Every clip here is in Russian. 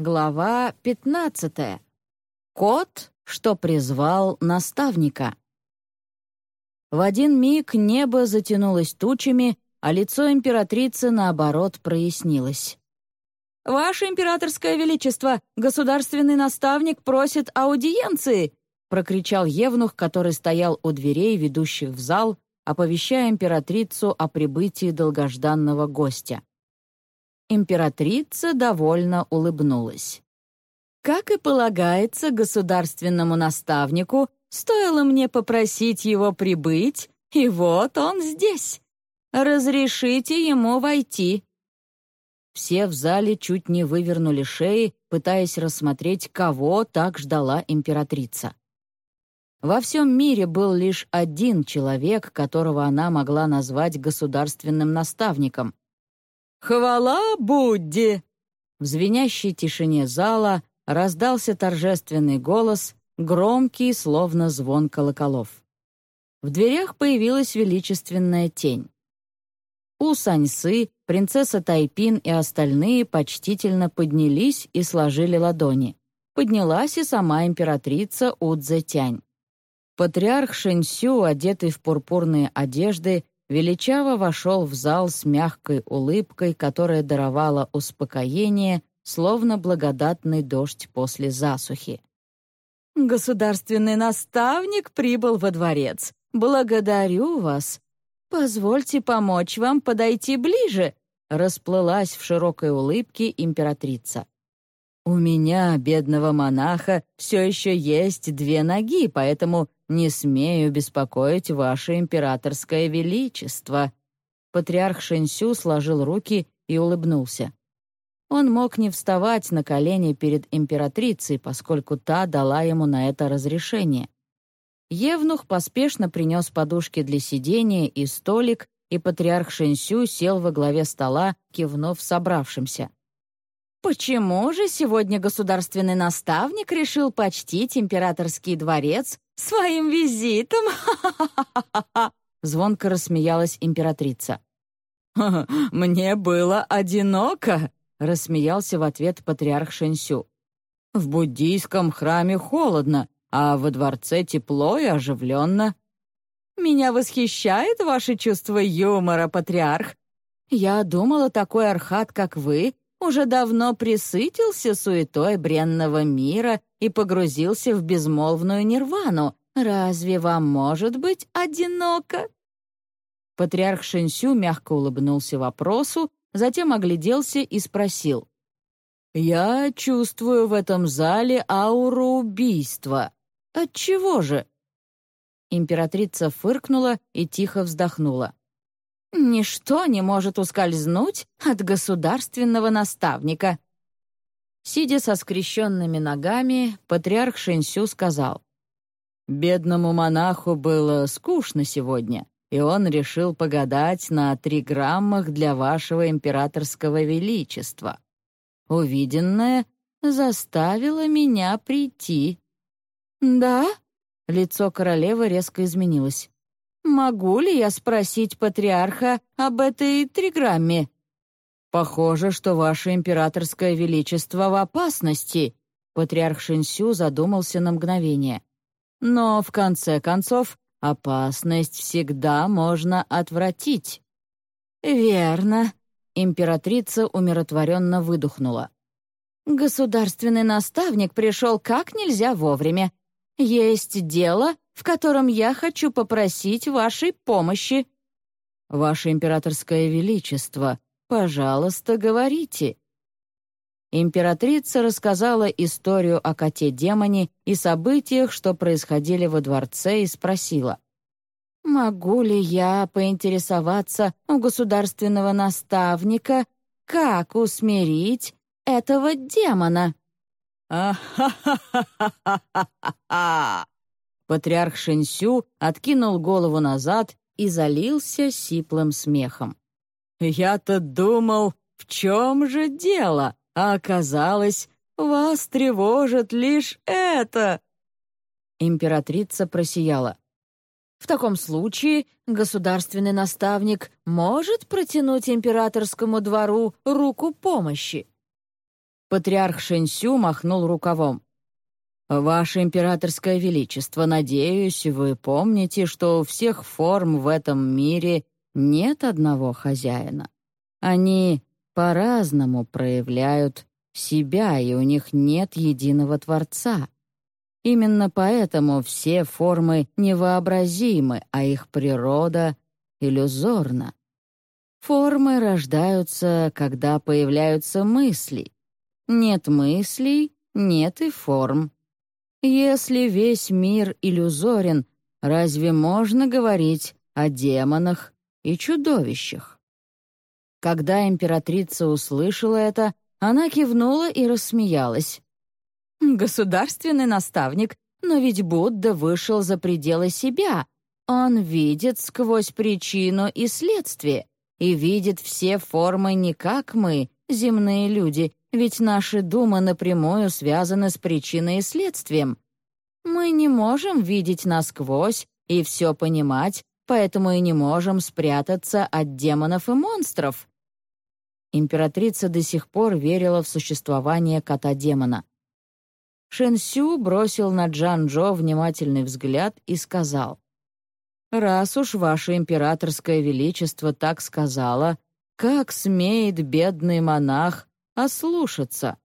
Глава 15. Кот, что призвал наставника. В один миг небо затянулось тучами, а лицо императрицы, наоборот, прояснилось. «Ваше императорское величество, государственный наставник просит аудиенции!» прокричал Евнух, который стоял у дверей, ведущих в зал, оповещая императрицу о прибытии долгожданного гостя. Императрица довольно улыбнулась. Как и полагается государственному наставнику, стоило мне попросить его прибыть, и вот он здесь. Разрешите ему войти. Все в зале чуть не вывернули шеи, пытаясь рассмотреть, кого так ждала императрица. Во всем мире был лишь один человек, которого она могла назвать государственным наставником, «Хвала Будде!» В звенящей тишине зала раздался торжественный голос, громкий, словно звон колоколов. В дверях появилась величественная тень. У Саньсы, принцесса Тайпин и остальные почтительно поднялись и сложили ладони. Поднялась и сама императрица Удзетянь. Патриарх Шэньсю, одетый в пурпурные одежды, величаво вошел в зал с мягкой улыбкой, которая даровала успокоение, словно благодатный дождь после засухи. «Государственный наставник прибыл во дворец. Благодарю вас. Позвольте помочь вам подойти ближе», расплылась в широкой улыбке императрица. «У меня, бедного монаха, все еще есть две ноги, поэтому «Не смею беспокоить ваше императорское величество». Патриарх Шэньсю сложил руки и улыбнулся. Он мог не вставать на колени перед императрицей, поскольку та дала ему на это разрешение. Евнух поспешно принес подушки для сидения и столик, и патриарх Шэньсю сел во главе стола, кивнув собравшимся. «Почему же сегодня государственный наставник решил почтить императорский дворец своим визитом!» Звонко рассмеялась императрица. «Мне было одиноко!» — рассмеялся в ответ патриарх Шэньсю. «В буддийском храме холодно, а во дворце тепло и оживленно. Меня восхищает ваше чувство юмора, патриарх. Я думала, такой архат, как вы, уже давно присытился суетой бренного мира и погрузился в безмолвную нирвану. Разве вам может быть одиноко?» Патриарх Шэньсю мягко улыбнулся вопросу, затем огляделся и спросил. «Я чувствую в этом зале ауру убийства. Отчего же?» Императрица фыркнула и тихо вздохнула. Ничто не может ускользнуть от государственного наставника. Сидя со скрещенными ногами, патриарх Шэньсю сказал, «Бедному монаху было скучно сегодня, и он решил погадать на триграммах для вашего императорского величества. Увиденное заставило меня прийти». «Да?» — лицо королевы резко изменилось. Могу ли я спросить патриарха об этой триграмме? Похоже, что ваше императорское величество в опасности. Патриарх Шинсю задумался на мгновение. Но, в конце концов, опасность всегда можно отвратить. Верно. Императрица умиротворенно выдохнула. Государственный наставник пришел как нельзя вовремя. Есть дело, в котором я хочу попросить вашей помощи». «Ваше императорское величество, пожалуйста, говорите». Императрица рассказала историю о коте-демоне и событиях, что происходили во дворце, и спросила, «Могу ли я поинтересоваться у государственного наставника, как усмирить этого демона?» «А-ха-ха-ха-ха-ха!» Патриарх Шэньсю откинул голову назад и залился сиплым смехом. «Я-то думал, в чем же дело, а оказалось, вас тревожит лишь это!» Императрица просияла. «В таком случае государственный наставник может протянуть императорскому двору руку помощи?» Патриарх Шэньсю махнул рукавом. «Ваше императорское величество, надеюсь, вы помните, что у всех форм в этом мире нет одного хозяина. Они по-разному проявляют себя, и у них нет единого Творца. Именно поэтому все формы невообразимы, а их природа иллюзорна. Формы рождаются, когда появляются мысли. Нет мыслей — нет и форм. Если весь мир иллюзорен, разве можно говорить о демонах и чудовищах? Когда императрица услышала это, она кивнула и рассмеялась. «Государственный наставник, но ведь Будда вышел за пределы себя. Он видит сквозь причину и следствие, и видит все формы не как мы, земные люди, ведь наши думы напрямую связаны с причиной и следствием. Мы не можем видеть насквозь и все понимать, поэтому и не можем спрятаться от демонов и монстров. Императрица до сих пор верила в существование кота-демона. Шэнсю бросил на Джан-Джо внимательный взгляд и сказал, «Раз уж ваше императорское величество так сказала, как смеет бедный монах ослушаться?»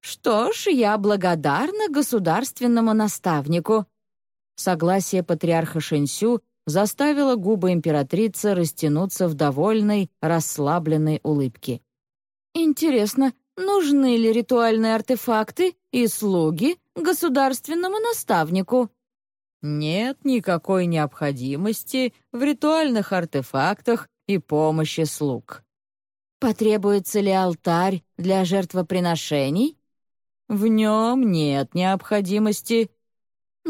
«Что ж, я благодарна государственному наставнику». Согласие патриарха Шэнсю заставило губы императрицы растянуться в довольной, расслабленной улыбке. «Интересно, нужны ли ритуальные артефакты и слуги государственному наставнику?» «Нет никакой необходимости в ритуальных артефактах и помощи слуг». «Потребуется ли алтарь для жертвоприношений?» «В нем нет необходимости»,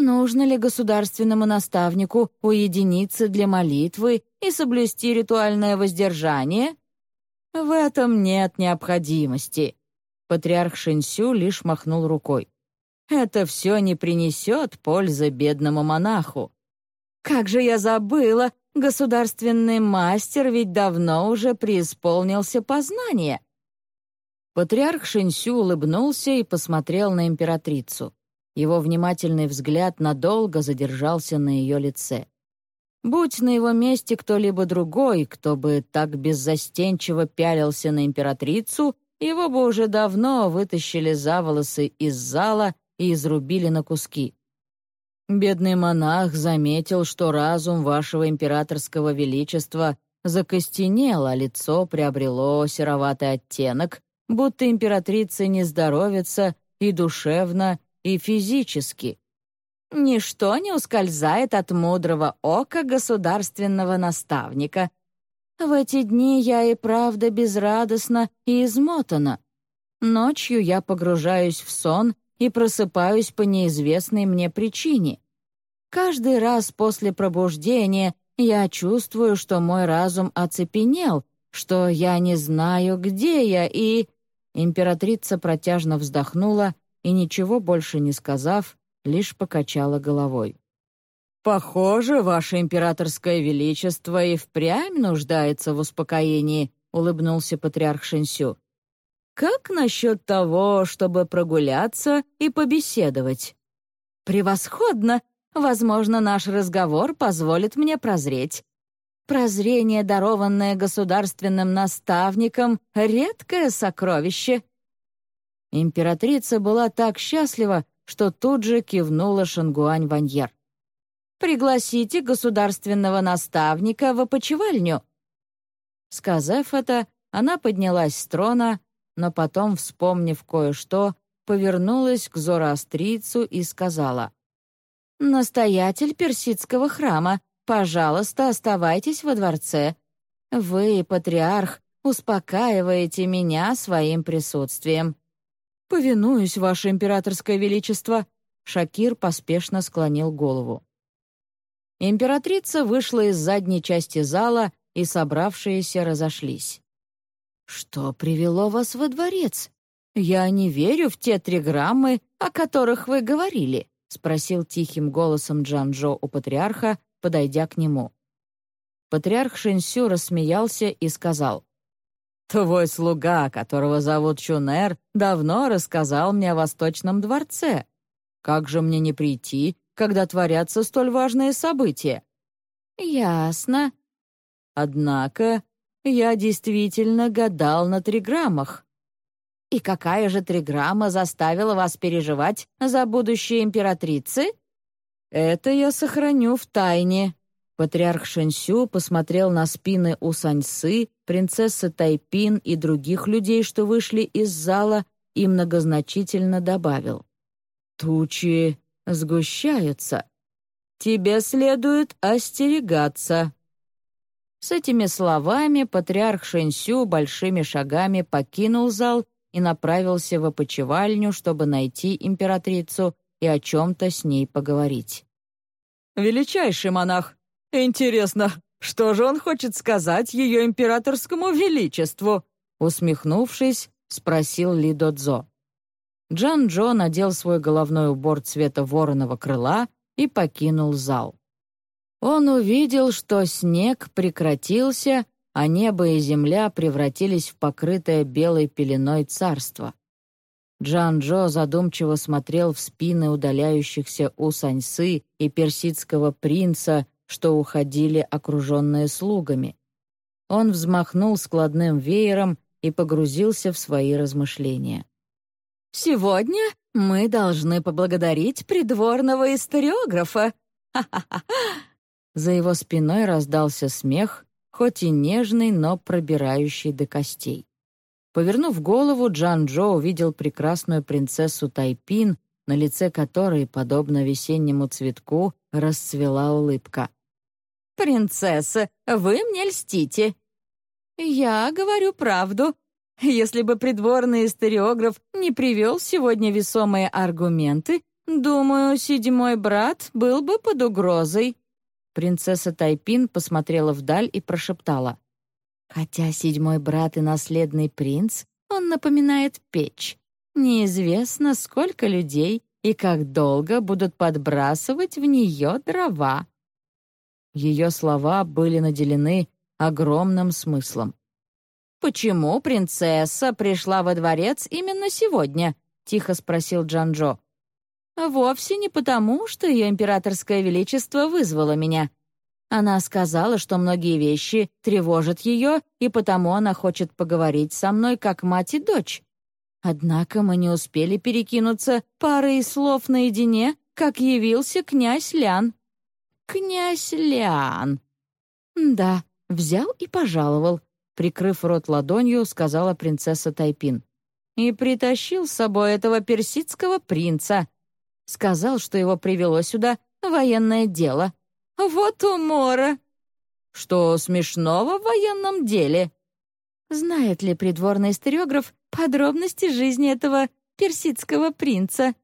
Нужно ли государственному наставнику уединиться для молитвы и соблюсти ритуальное воздержание? В этом нет необходимости. Патриарх Шинсю лишь махнул рукой. Это все не принесет пользы бедному монаху. Как же я забыла, государственный мастер ведь давно уже преисполнился познания. Патриарх Шинсю улыбнулся и посмотрел на императрицу. Его внимательный взгляд надолго задержался на ее лице. Будь на его месте кто-либо другой, кто бы так беззастенчиво пялился на императрицу, его бы уже давно вытащили за волосы из зала и изрубили на куски. Бедный монах заметил, что разум вашего императорского величества закостенел, а лицо приобрело сероватый оттенок, будто императрица не здоровится и душевно, и физически. Ничто не ускользает от мудрого ока государственного наставника. В эти дни я и правда безрадостна и измотана. Ночью я погружаюсь в сон и просыпаюсь по неизвестной мне причине. Каждый раз после пробуждения я чувствую, что мой разум оцепенел, что я не знаю, где я, и...» Императрица протяжно вздохнула и, ничего больше не сказав, лишь покачала головой. «Похоже, ваше императорское величество и впрямь нуждается в успокоении», — улыбнулся патриарх Шэнсю. «Как насчет того, чтобы прогуляться и побеседовать?» «Превосходно! Возможно, наш разговор позволит мне прозреть. Прозрение, дарованное государственным наставником, — редкое сокровище. Императрица была так счастлива, что тут же кивнула Шангуань Ваньер. «Пригласите государственного наставника в опочивальню». Сказав это, она поднялась с трона, но потом, вспомнив кое-что, повернулась к зороастрийцу и сказала, «Настоятель персидского храма, пожалуйста, оставайтесь во дворце. Вы, патриарх, успокаиваете меня своим присутствием. «Повинуюсь, ваше императорское величество!» Шакир поспешно склонил голову. Императрица вышла из задней части зала, и собравшиеся разошлись. «Что привело вас во дворец? Я не верю в те три граммы, о которых вы говорили», — спросил тихим голосом Джанжо у патриарха, подойдя к нему. Патриарх Шинсю рассмеялся и сказал, Твой слуга, которого зовут Чунер, давно рассказал мне о Восточном дворце. Как же мне не прийти, когда творятся столь важные события?» «Ясно. Однако я действительно гадал на триграммах. И какая же триграмма заставила вас переживать за будущее императрицы? Это я сохраню в тайне. Патриарх Шэньсю посмотрел на спины у Саньсы, принцессы Тайпин и других людей, что вышли из зала, и многозначительно добавил. «Тучи сгущаются. Тебе следует остерегаться». С этими словами патриарх Шэньсю большими шагами покинул зал и направился в опочивальню, чтобы найти императрицу и о чем-то с ней поговорить. «Величайший монах! Интересно, что же он хочет сказать ее императорскому величеству?» Усмехнувшись, спросил Ли Додзо. Джан Джо надел свой головной убор цвета вороного крыла и покинул зал. Он увидел, что снег прекратился, а небо и земля превратились в покрытое белой пеленой царство. Джан-Джо задумчиво смотрел в спины удаляющихся у Саньсы и персидского принца, что уходили окруженные слугами. Он взмахнул складным веером и погрузился в свои размышления. «Сегодня мы должны поблагодарить придворного историографа. Ха-ха-ха! За его спиной раздался смех, хоть и нежный, но пробирающий до костей. Повернув голову, Джан Джо увидел прекрасную принцессу Тайпин, на лице которой, подобно весеннему цветку, расцвела улыбка. «Принцесса, вы мне льстите!» «Я говорю правду. Если бы придворный историограф не привел сегодня весомые аргументы, думаю, седьмой брат был бы под угрозой», Принцесса Тайпин посмотрела вдаль и прошептала. «Хотя седьмой брат и наследный принц, он напоминает печь. Неизвестно, сколько людей и как долго будут подбрасывать в нее дрова». Ее слова были наделены огромным смыслом. «Почему принцесса пришла во дворец именно сегодня?» — тихо спросил Джанжо. «Вовсе не потому, что ее императорское величество вызвало меня. Она сказала, что многие вещи тревожат ее, и потому она хочет поговорить со мной как мать и дочь. Однако мы не успели перекинуться парой слов наедине, как явился князь Лян». «Князь Лян!» «Да, взял и пожаловал», — прикрыв рот ладонью, сказала принцесса Тайпин. «И притащил с собой этого персидского принца», Сказал, что его привело сюда военное дело. Вот умора! Что смешного в военном деле? Знает ли придворный историограф подробности жизни этого персидского принца?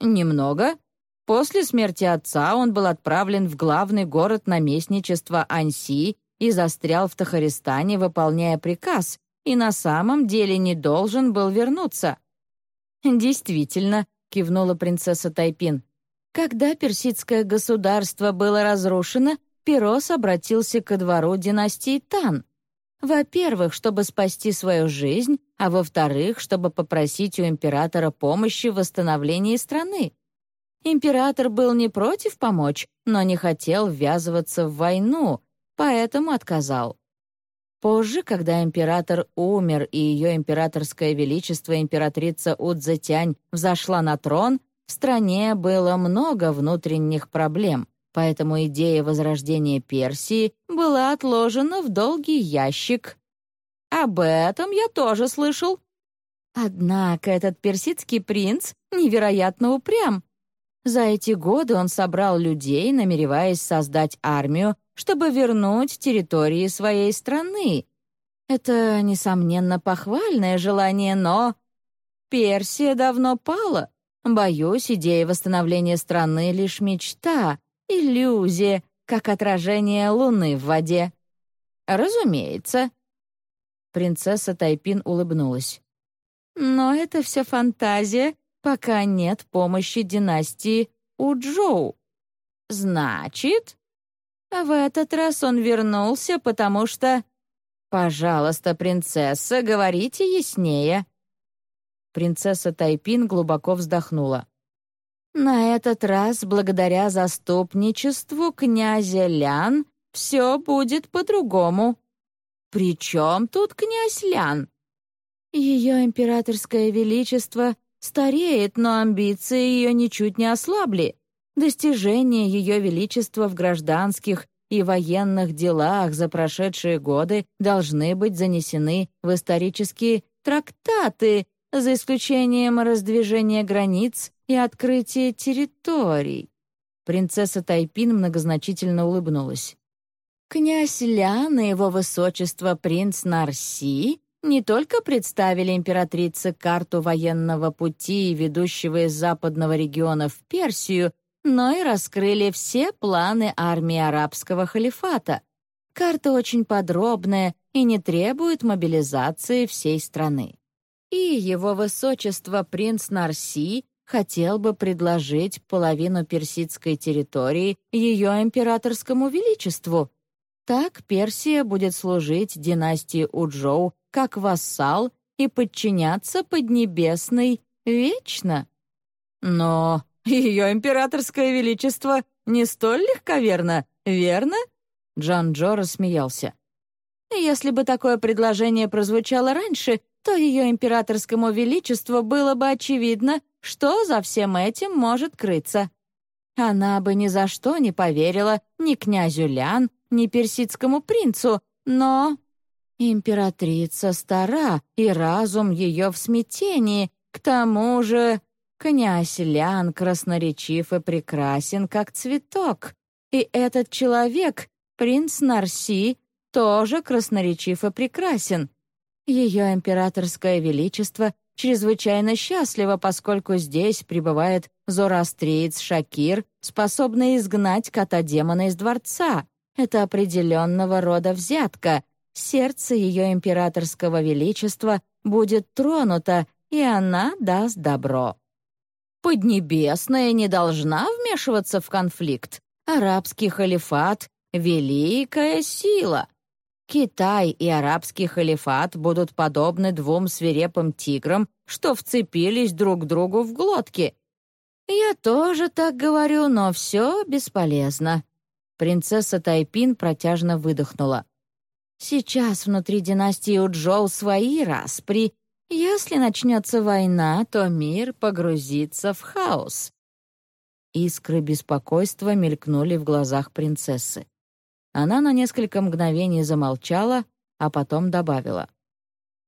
Немного. После смерти отца он был отправлен в главный город наместничества Анси и застрял в Тахаристане, выполняя приказ, и на самом деле не должен был вернуться. Действительно, — кивнула принцесса Тайпин. «Когда персидское государство было разрушено, Перос обратился ко двору династии Тан. Во-первых, чтобы спасти свою жизнь, а во-вторых, чтобы попросить у императора помощи в восстановлении страны. Император был не против помочь, но не хотел ввязываться в войну, поэтому отказал. Позже, когда император умер и ее императорское величество императрица Удзетянь взошла на трон, в стране было много внутренних проблем, поэтому идея возрождения Персии была отложена в долгий ящик. Об этом я тоже слышал. Однако этот персидский принц невероятно упрям. За эти годы он собрал людей, намереваясь создать армию, чтобы вернуть территории своей страны. Это, несомненно, похвальное желание, но... Персия давно пала. Боюсь, идея восстановления страны — лишь мечта, иллюзия, как отражение луны в воде. Разумеется. Принцесса Тайпин улыбнулась. Но это все фантазия, пока нет помощи династии Уджоу. Значит, в этот раз он вернулся, потому что... «Пожалуйста, принцесса, говорите яснее». Принцесса Тайпин глубоко вздохнула. «На этот раз, благодаря заступничеству князя Лян, все будет по-другому». «При чем тут князь Лян?» «Ее императорское величество стареет, но амбиции ее ничуть не ослабли. Достижения ее величества в гражданских и военных делах за прошедшие годы должны быть занесены в исторические трактаты, за исключением раздвижения границ и открытия территорий. Принцесса Тайпин многозначительно улыбнулась. Князь Лян и его высочество принц Нарси не только представили императрице карту военного пути, ведущего из западного региона в Персию, но и раскрыли все планы армии арабского халифата. Карта очень подробная и не требует мобилизации всей страны. И его высочество принц Нарси хотел бы предложить половину персидской территории ее императорскому величеству. Так Персия будет служить династии Уджоу как вассал и подчиняться Поднебесной вечно. Но ее императорское величество не столь легковерно, верно?» Джан Джо рассмеялся. «Если бы такое предложение прозвучало раньше, то ее императорскому величеству было бы очевидно, что за всем этим может крыться. Она бы ни за что не поверила ни князю Лян, ни персидскому принцу, но... Императрица стара, и разум ее в смятении, к тому же Князь Лян красноречив и прекрасен, как цветок. И этот человек, принц Нарси, тоже красноречив и прекрасен. Ее императорское величество чрезвычайно счастливо, поскольку здесь пребывает зороастриец Шакир, способный изгнать кота-демона из дворца. Это определенного рода взятка. Сердце ее императорского величества будет тронуто, и она даст добро. Поднебесная не должна вмешиваться в конфликт. Арабский халифат — великая сила. Китай и арабский халифат будут подобны двум свирепым тиграм, что вцепились друг другу в глотки. Я тоже так говорю, но все бесполезно. Принцесса Тайпин протяжно выдохнула. Сейчас внутри династии Уджоу свои распри, если начнется война, то мир погрузится в хаос. Искры беспокойства мелькнули в глазах принцессы. Она на несколько мгновений замолчала, а потом добавила.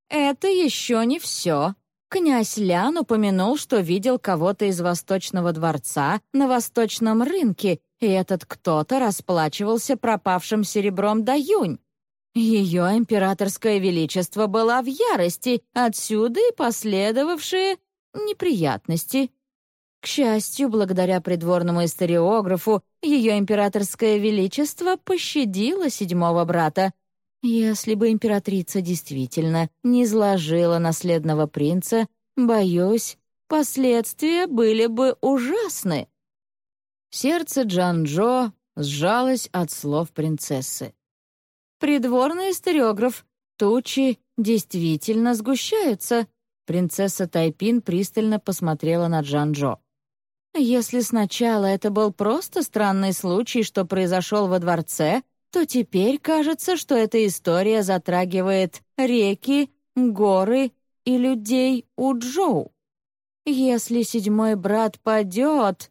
«Это еще не все. Князь Лян упомянул, что видел кого-то из Восточного дворца на Восточном рынке, и этот кто-то расплачивался пропавшим серебром Даюнь. Ее императорское величество была в ярости, отсюда и последовавшие неприятности. К счастью, благодаря придворному историографу, ее императорское величество пощадило седьмого брата. Если бы императрица действительно не изложила наследного принца, боюсь, последствия были бы ужасны. Сердце Джан-Джо сжалось от слов принцессы. Придворный историограф. Тучи действительно сгущаются. Принцесса Тайпин пристально посмотрела на Джанжо. Если сначала это был просто странный случай, что произошел во дворце, то теперь кажется, что эта история затрагивает реки, горы и людей Уджоу. Если седьмой брат падет...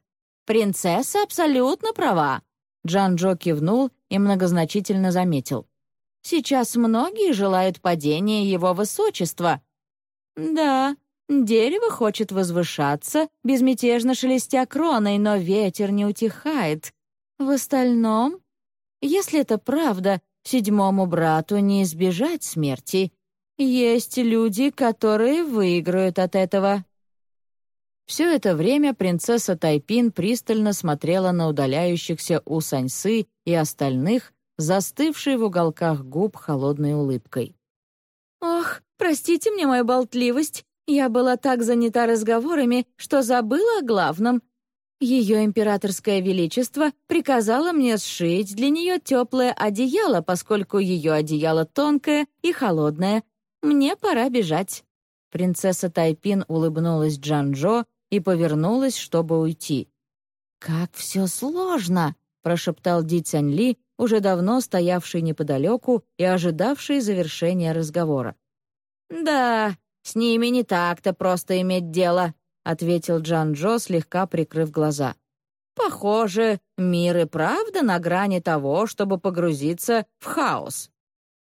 Принцесса абсолютно права. Джанжо кивнул и многозначительно заметил. Сейчас многие желают падения его высочества». «Да, дерево хочет возвышаться, безмятежно шелестя кроной, но ветер не утихает. В остальном, если это правда, седьмому брату не избежать смерти. Есть люди, которые выиграют от этого». Все это время принцесса Тайпин пристально смотрела на удаляющихся у Саньсы и остальных, застывшей в уголках губ холодной улыбкой. «Ох, простите мне мою болтливость. Я была так занята разговорами, что забыла о главном. Ее императорское величество приказало мне сшить для нее теплое одеяло, поскольку ее одеяло тонкое и холодное. Мне пора бежать». Принцесса Тайпин улыбнулась Джанжо и повернулась, чтобы уйти. «Как все сложно!» — прошептал Ди Цяньли, уже давно стоявший неподалеку и ожидавший завершения разговора. «Да, с ними не так-то просто иметь дело», — ответил Джан Джо, слегка прикрыв глаза. «Похоже, мир и правда на грани того, чтобы погрузиться в хаос».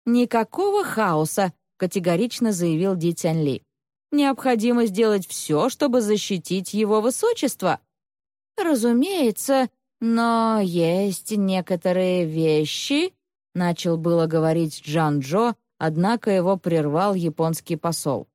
«Никакого хаоса», — категорично заявил Ди Цянь Ли. «Необходимо сделать все, чтобы защитить его высочество». «Разумеется, но есть некоторые вещи», — начал было говорить Джан Джо, однако его прервал японский посол.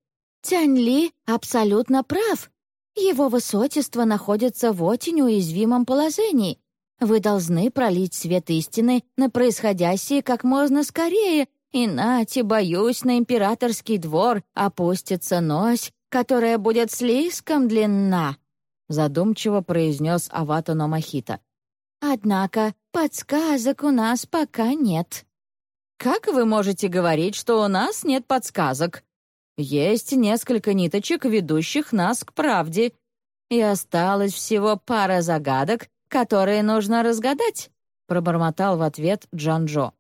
«Тянь Ли абсолютно прав. Его высочество находится в очень уязвимом положении. Вы должны пролить свет истины на происходящее как можно скорее, иначе, боюсь, на императорский двор опустится нось, которая будет слишком длинна», задумчиво произнес Авато Номахита. «Однако подсказок у нас пока нет». «Как вы можете говорить, что у нас нет подсказок?» Есть несколько ниточек, ведущих нас к правде, и осталось всего пара загадок, которые нужно разгадать», — пробормотал в ответ Джанжо.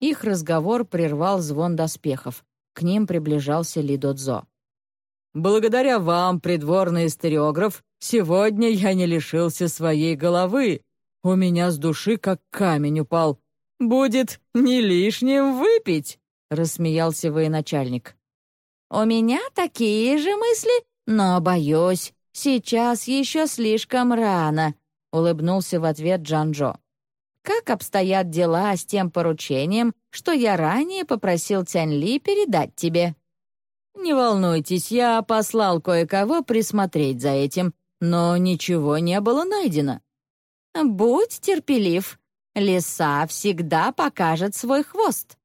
Их разговор прервал звон доспехов. К ним приближался Лидодзо. «Благодаря вам, придворный историограф, сегодня я не лишился своей головы. У меня с души как камень упал. Будет не лишним выпить», — рассмеялся военачальник. «У меня такие же мысли, но, боюсь, сейчас еще слишком рано», — улыбнулся в ответ Джанжо. «Как обстоят дела с тем поручением, что я ранее попросил Тянь Ли передать тебе?» «Не волнуйтесь, я послал кое-кого присмотреть за этим, но ничего не было найдено». «Будь терпелив, лиса всегда покажет свой хвост».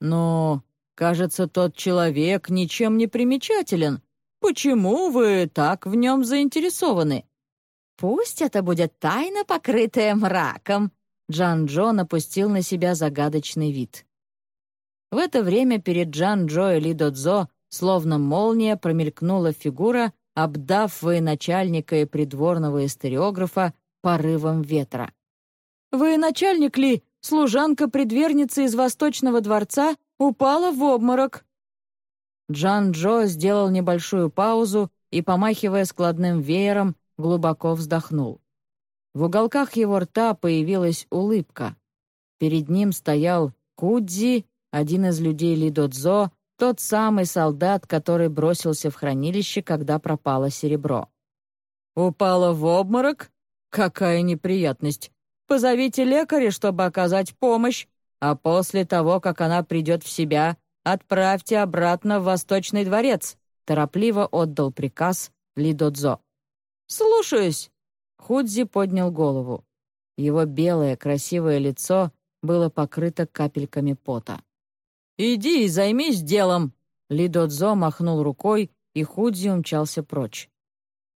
«Ну, Кажется, тот человек ничем не примечателен. Почему вы так в нем заинтересованы?» «Пусть это будет тайна, покрытая мраком», Джан Джо напустил на себя загадочный вид. В это время перед Джан Джо и Ли Додзо словно молния промелькнула фигура, обдав военачальника и придворного историографа порывом ветра. «Военачальник Ли, служанка-предверница из Восточного дворца, упала в обморок». Джан Джо сделал небольшую паузу и, помахивая складным веером, глубоко вздохнул. В уголках его рта появилась улыбка. Перед ним стоял Кудзи, один из людей Лидодзо, тот самый солдат, который бросился в хранилище, когда пропало серебро. «Упала в обморок? Какая неприятность! Позовите лекаря, чтобы оказать помощь, а после того, как она придет в себя, отправьте обратно в Восточный дворец», торопливо отдал приказ Лидодзо. «Слушаюсь!» Худзи поднял голову. Его белое красивое лицо было покрыто капельками пота. «Иди и займись делом!» Лидодзо махнул рукой, и Худзи умчался прочь.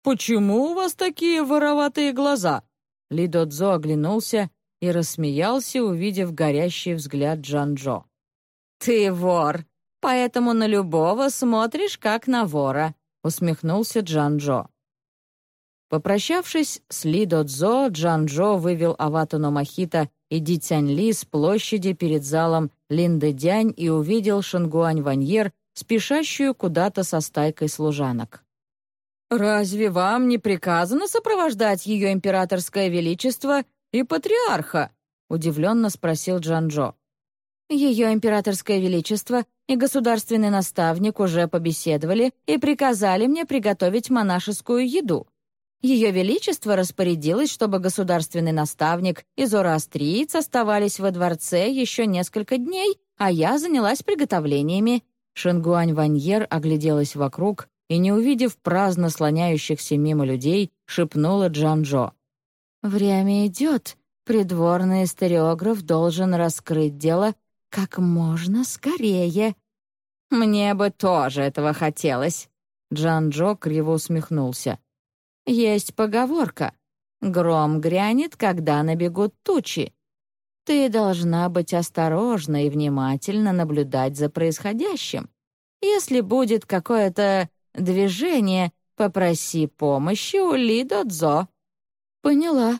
«Почему у вас такие вороватые глаза?» Лидодзо оглянулся и рассмеялся, увидев горящий взгляд Джанжо. «Ты вор, поэтому на любого смотришь, как на вора», — усмехнулся Джанжо. Попрощавшись с Ли Додзо, Джанжо вывел Аватуно Махита и Ди Цянь Ли с площади перед залом Линды Дянь и увидел Шангуань Ваньер, спешащую куда-то со стайкой служанок. «Разве вам не приказано сопровождать ее императорское величество «И патриарха?» — удивленно спросил Джанжо. «Ее императорское величество и государственный наставник уже побеседовали и приказали мне приготовить монашескую еду. Ее величество распорядилось, чтобы государственный наставник и зороастриец оставались во дворце еще несколько дней, а я занялась приготовлениями». Шингуань Ваньер огляделась вокруг и, не увидев праздно слоняющихся мимо людей, шепнула Джанжо. Время идет. Придворный историограф должен раскрыть дело как можно скорее. Мне бы тоже этого хотелось. Джан Джо криво усмехнулся. Есть поговорка «Гром грянет, когда набегут тучи». Ты должна быть осторожна и внимательно наблюдать за происходящим. Если будет какое-то движение, попроси помощи у Ли Додзо». «Поняла.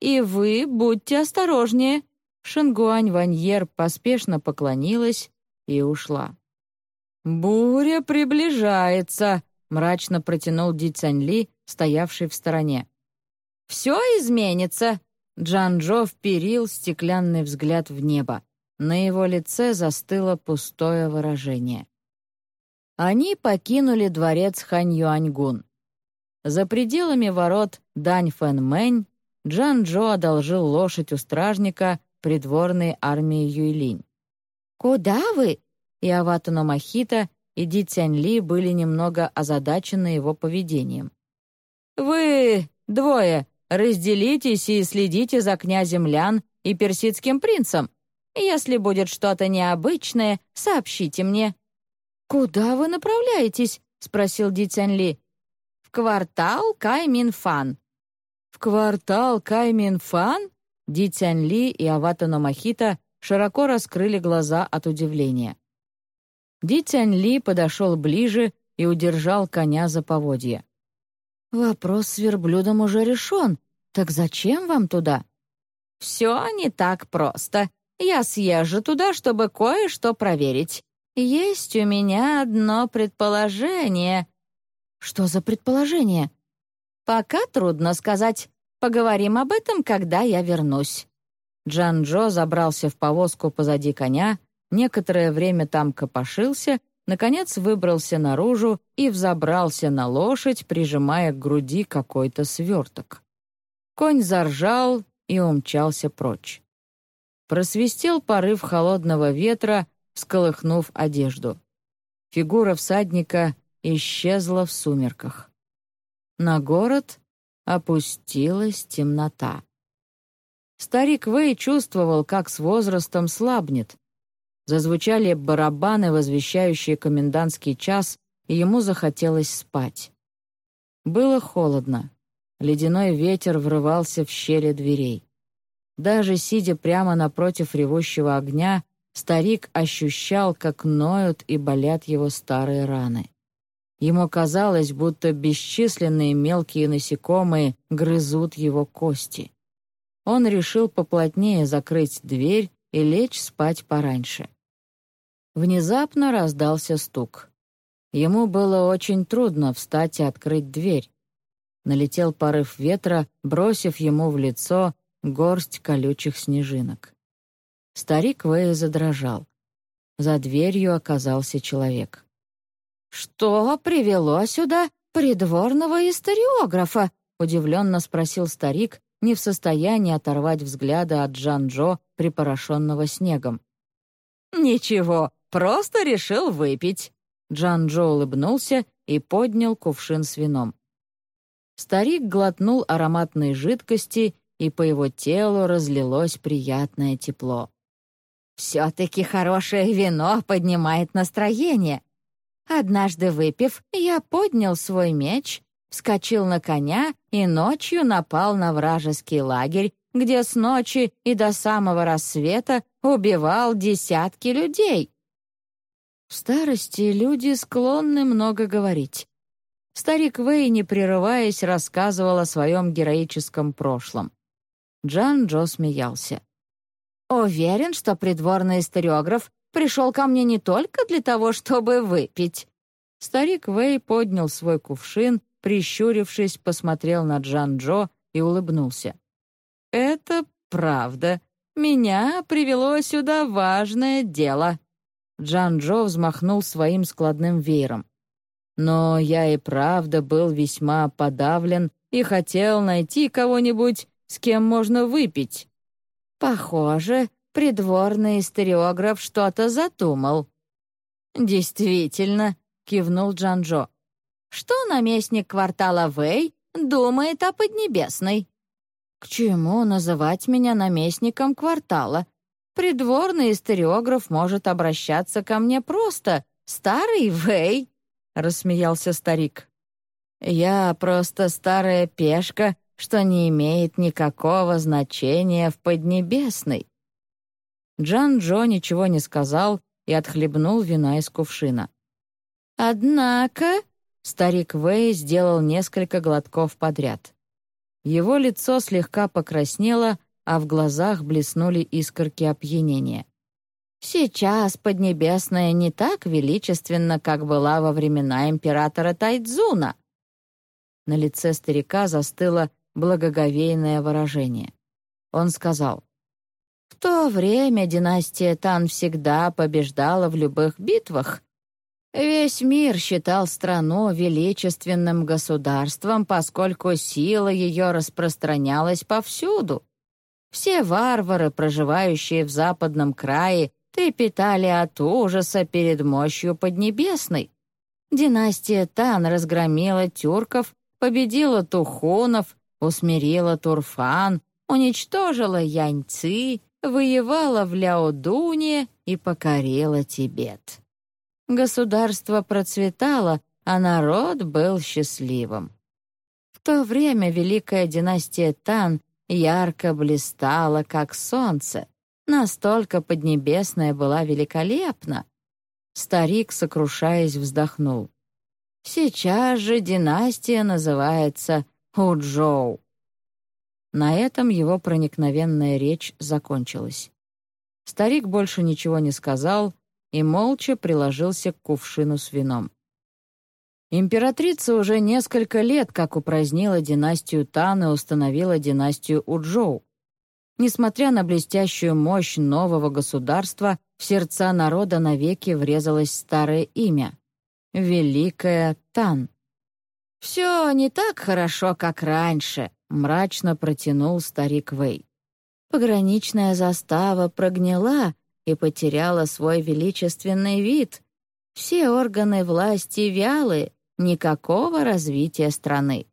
И вы будьте осторожнее». Шангуань Ваньер поспешно поклонилась и ушла. «Буря приближается», — мрачно протянул Ди Цяньли, стоявший в стороне. «Все изменится», — Джан-Джо вперил стеклянный взгляд в небо. На его лице застыло пустое выражение. Они покинули дворец Хань-Юаньгун. За пределами ворот Дань-Фэн-Мэнь Джан-Джо одолжил лошадь у стражника придворной армии Юйлинь. «Куда вы?» И Аватано Махита, и Ди Цянь-Ли были немного озадачены его поведением. «Вы двое разделитесь и следите за князем Лян и персидским принцем. Если будет что-то необычное, сообщите мне». «Куда вы направляетесь?» — спросил Ди Цянь-Ли. «В квартал Кайминфан». «В квартал Кайминфан?» Ди Цянь-Ли и Аватано Махита широко раскрыли глаза от удивления. Ди Цянь-Ли подошел ближе и удержал коня за поводья. «Вопрос с верблюдом уже решен. Так зачем вам туда?» «Все не так просто. Я съезжу туда, чтобы кое-что проверить. Есть у меня одно предположение». «Что за предположение?» «Пока трудно сказать. Поговорим об этом, когда я вернусь». Джан-Джо забрался в повозку позади коня, некоторое время там копошился, наконец выбрался наружу и взобрался на лошадь, прижимая к груди какой-то сверток. Конь заржал и умчался прочь. Просвистел порыв холодного ветра, сколыхнув одежду. Фигура всадника исчезла в сумерках. На город опустилась темнота. Старик Вэй чувствовал, как с возрастом слабнет. Зазвучали барабаны, возвещающие комендантский час, и ему захотелось спать. Было холодно. Ледяной ветер врывался в щели дверей. Даже сидя прямо напротив ревущего огня, Старик ощущал, как ноют и болят его старые раны. Ему казалось, будто бесчисленные мелкие насекомые грызут его кости. Он решил поплотнее закрыть дверь и лечь спать пораньше. Внезапно раздался стук. Ему было очень трудно встать и открыть дверь. Налетел порыв ветра, бросив ему в лицо горсть колючих снежинок. Старик Вэй задрожал. За дверью оказался человек. «Что привело сюда придворного историографа?» — удивленно спросил старик, не в состоянии оторвать взгляда от Джан-Джо, припорошенного снегом. «Ничего, просто решил выпить». Джан-Джо улыбнулся и поднял кувшин с вином. Старик глотнул ароматной жидкости, и по его телу разлилось приятное тепло. Все-таки хорошее вино поднимает настроение. Однажды выпив, я поднял свой меч, вскочил на коня и ночью напал на вражеский лагерь, где с ночи и до самого рассвета убивал десятки людей. В старости люди склонны много говорить. Старик Вэй, не прерываясь, рассказывал о своем героическом прошлом. Джан Джо смеялся. Уверен, что придворный историограф пришел ко мне не только для того, чтобы выпить». Старик Вэй поднял свой кувшин, прищурившись, посмотрел на Джан-Джо и улыбнулся. «Это правда. Меня привело сюда важное дело». Джан-Джо взмахнул своим складным веером. «Но я и правда был весьма подавлен и хотел найти кого-нибудь, с кем можно выпить. Похоже, придворный историограф что-то затумал. «Действительно», — кивнул Джанжо. «Что наместник квартала Вэй думает о Поднебесной?» «К чему называть меня наместником квартала? Придворный историограф может обращаться ко мне просто. Старый Вэй», — рассмеялся старик. Я просто старая пешка, что не имеет никакого значения в Поднебесной». Джан Джо ничего не сказал и отхлебнул вина из кувшина. «Однако...» — старик Вэй сделал несколько глотков подряд. Его лицо слегка покраснело, а в глазах блеснули искорки опьянения. «Сейчас Поднебесная не так величественна, как была во времена императора Тайдзуна». На лице старика застыло благоговейное выражение. Он сказал, «В то время династия Тан всегда побеждала в любых битвах. Весь мир считал страну величественным государством, поскольку сила ее распространялась повсюду. Все варвары, проживающие в западном крае, трепетали от ужаса перед мощью Поднебесной. Династия Тан разгромила тюрков, победила тухунов, усмирила Турфан, уничтожила Яньцы, воевала в Ляодуне и покорила Тибет. Государство процветало, а народ был счастливым. В то время великая династия Тан ярко блистала, как солнце. Настолько поднебесная была великолепна. Старик, сокрушаясь, вздохнул. Сейчас же династия называется Худжоу. На этом его проникновенная речь закончилась. Старик больше ничего не сказал и молча приложился к кувшину с вином. Императрица уже несколько лет как упразднила династию Тан и установила династию Уджоу. Несмотря на блестящую мощь нового государства, в сердца народа навеки врезалось старое имя — Великая Тан. «Все не так хорошо, как раньше», — мрачно протянул старик Вэй. Пограничная застава прогнила и потеряла свой величественный вид. Все органы власти вялы, никакого развития страны.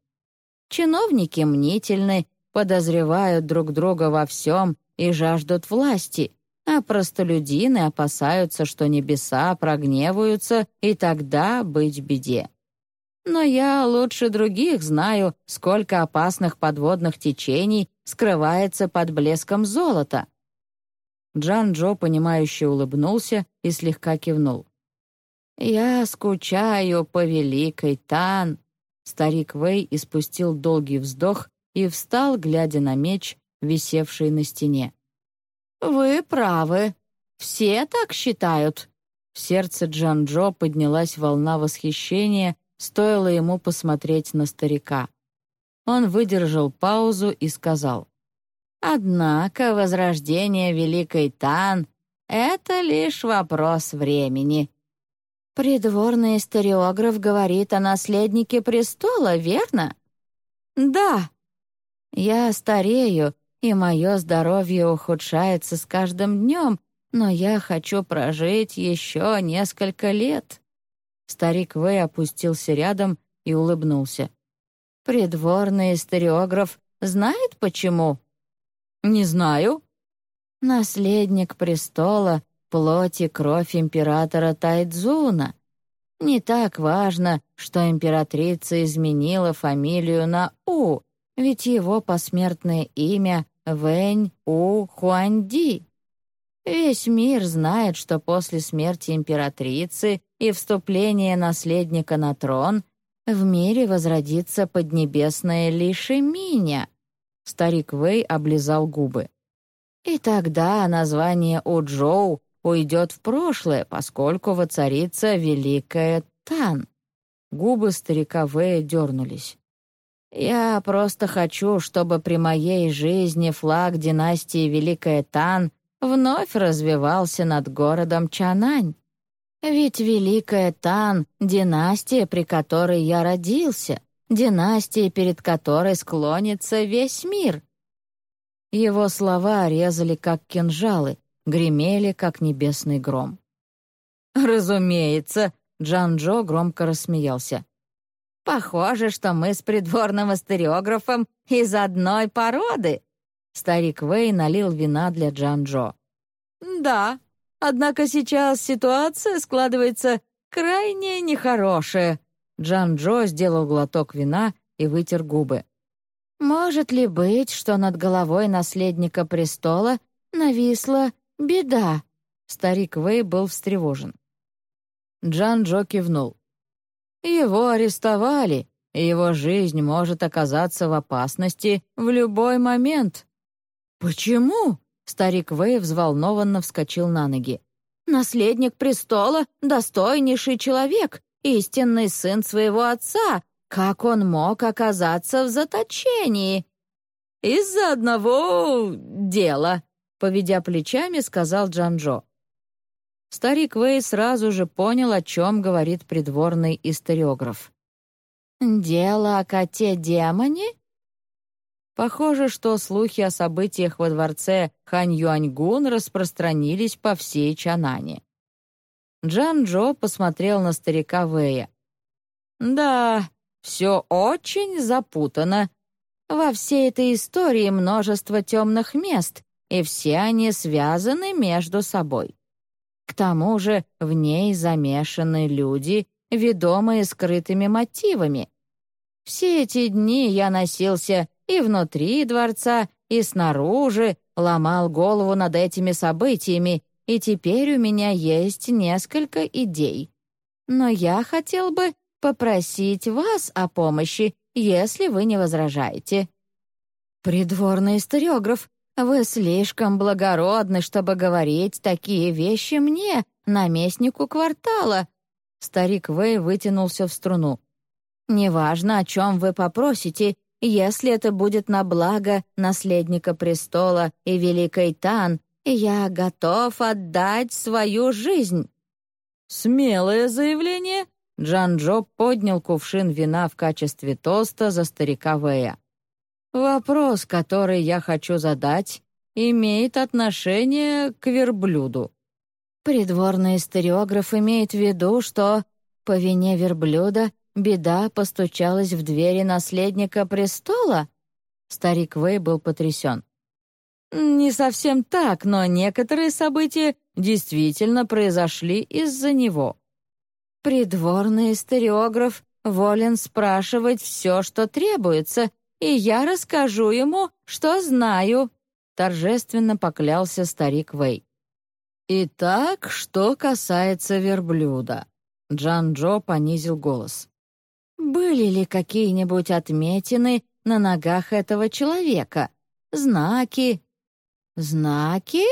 Чиновники мнительны, подозревают друг друга во всем и жаждут власти, а простолюдины опасаются, что небеса прогневаются, и тогда быть беде. Но я лучше других знаю, сколько опасных подводных течений скрывается под блеском золота. Джан Джо, понимающе улыбнулся и слегка кивнул. «Я скучаю по великой Тан». Старик Вэй испустил долгий вздох и встал, глядя на меч, висевший на стене. «Вы правы. Все так считают». В сердце Джан-Джо поднялась волна восхищения, стоило ему посмотреть на старика. Он выдержал паузу и сказал, «Однако возрождение Великой Тан — это лишь вопрос времени. «Придворный историограф говорит о наследнике престола, верно?» «Да». «Я старею, и мое здоровье ухудшается с каждым днем, но я хочу прожить еще несколько лет». Старик Вэй опустился рядом и улыбнулся. «Придворный историограф знает почему?» «Не знаю». «Наследник престола плоть и кровь императора Тайдзуна. Не так важно, что императрица изменила фамилию на У, ведь его посмертное имя Вэнь У Хуанди. Весь мир знает, что после смерти императрицы и вступления наследника на трон в мире возродится поднебесная Лишиминя. Старик Вэй облизал губы. И тогда название Уджоу уйдет в прошлое, поскольку воцарится великая Тан». Губы старика Вэя дернулись. «Я просто хочу, чтобы при моей жизни флаг династии Великая Тан вновь развивался над городом Чанань. Ведь Великая Тан — династия, при которой я родился, династия, перед которой склонится весь мир». Его слова резали, как кинжалы, гремели, как небесный гром. «Разумеется», — Джан-Джо громко рассмеялся. «Похоже, что мы с придворным стереографом из одной породы». Старик Вэй налил вина для Джан-Джо. «Да, однако сейчас ситуация складывается крайне нехорошая». Джан Джо сделал глоток вина и вытер губы. «Может ли быть, что над головой наследника престола нависла беда?» Старик Вэй был встревожен. Джан Джо кивнул. «Его арестовали, и его жизнь может оказаться в опасности в любой момент». «Почему?» — старик Вэй взволнованно вскочил на ноги. «Наследник престола — достойнейший человек, истинный сын своего отца. Как он мог оказаться в заточении?» «Из-за одного дела», — поведя плечами, сказал Джанжо. Старик Вэй сразу же понял, о чем говорит придворный историограф. «Дело о коте-демоне?» Похоже, что слухи о событиях во дворце Хань Юаньгун распространились по всей Чанане. Джан Джо посмотрел на старика Вэя. «Да, все очень запутано. Во всей этой истории множество темных мест, и все они связаны между собой. К тому же в ней замешаны люди, ведомые скрытыми мотивами. Все эти дни я носился и внутри дворца, и снаружи, ломал голову над этими событиями, и теперь у меня есть несколько идей. Но я хотел бы попросить вас о помощи, если вы не возражаете». «Придворный историограф, вы слишком благородны, чтобы говорить такие вещи мне, наместнику квартала». Старик Вэй вытянулся в струну. «Неважно, о чем вы попросите, если это будет на благо наследника престола и Великой Тан, я готов отдать свою жизнь». «Смелое заявление», Джан-Джо поднял кувшин вина в качестве тоста за старика Вэя. «Вопрос, который я хочу задать, имеет отношение к верблюду». Придворный историограф имеет в виду, что по вине верблюда беда постучалась в двери наследника престола? Старик Вэй был потрясен. Не совсем так, но некоторые события действительно произошли из-за него. Придворный историограф волен спрашивать все, что требуется, и я расскажу ему, что знаю», — торжественно поклялся старик Вэй. «Итак, что касается верблюда», — Джан-Джо понизил голос. «Были ли какие-нибудь отметины на ногах этого человека? Знаки?» «Знаки?»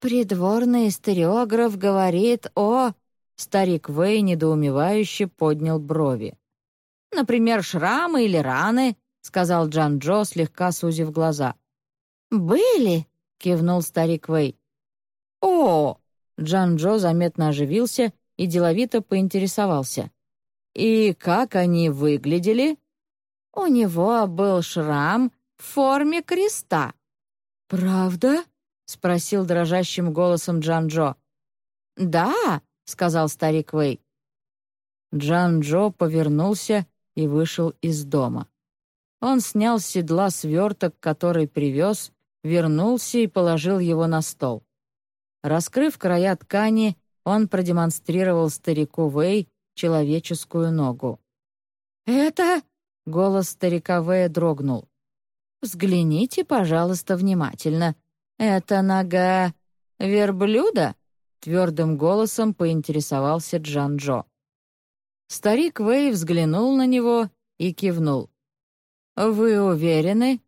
Придворный историограф говорит о... Старик Вэй недоумевающе поднял брови. «Например, шрамы или раны», — сказал Джан Джо, слегка сузив глаза. «Были», — кивнул старик Вэй. «О!» — Джан Джо заметно оживился и деловито поинтересовался. «И как они выглядели?» «У него был шрам в форме креста». «Правда?» — спросил дрожащим голосом Джан Джо. «Да», — сказал старик Вэй. Джан-Джо повернулся и вышел из дома. Он снял с седла сверток, который привез, вернулся и положил его на стол. Раскрыв края ткани, он продемонстрировал старику Вэй человеческую ногу. «Это...» — голос старика Вэя дрогнул. «Взгляните, пожалуйста, внимательно. Это нога верблюда?» Твердым голосом поинтересовался Джан-Джо. Старик Вэй взглянул на него и кивнул. «Вы уверены?»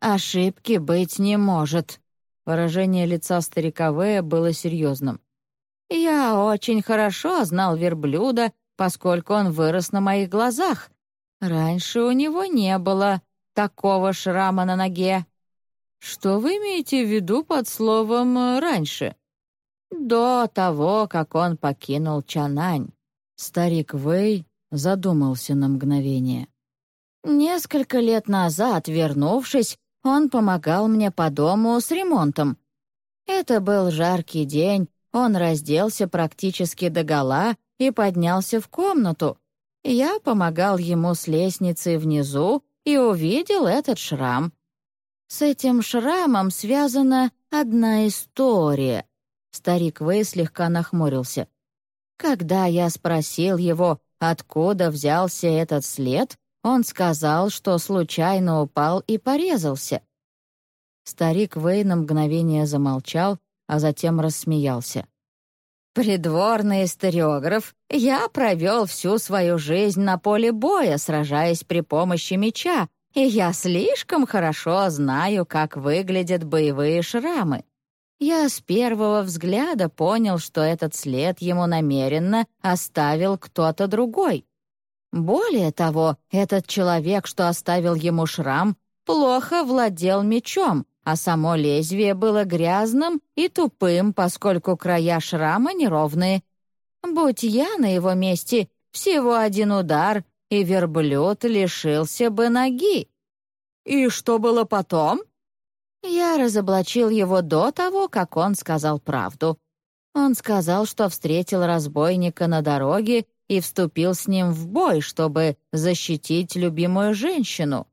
«Ошибки быть не может». Выражение лица старика Вэя было серьезным. «Я очень хорошо знал верблюда, поскольку он вырос на моих глазах. Раньше у него не было такого шрама на ноге». «Что вы имеете в виду под словом «раньше»?» До того, как он покинул Чанань, старик Вэй задумался на мгновение. Несколько лет назад, вернувшись, он помогал мне по дому с ремонтом. Это был жаркий день, он разделся практически догола и поднялся в комнату. Я помогал ему с лестницей внизу и увидел этот шрам. С этим шрамом связана одна история — Старик Вэй слегка нахмурился. Когда я спросил его, откуда взялся этот след, он сказал, что случайно упал и порезался. Старик Вэй на мгновение замолчал, а затем рассмеялся. «Придворный историограф, я провел всю свою жизнь на поле боя, сражаясь при помощи меча, и я слишком хорошо знаю, как выглядят боевые шрамы. Я с первого взгляда понял, что этот след ему намеренно оставил кто-то другой. Более того, этот человек, что оставил ему шрам, плохо владел мечом, а само лезвие было грязным и тупым, поскольку края шрама неровные. Будь я на его месте, всего один удар, и верблюд лишился бы ноги. И что было потом? Я разоблачил его до того, как он сказал правду. Он сказал, что встретил разбойника на дороге и вступил с ним в бой, чтобы защитить любимую женщину.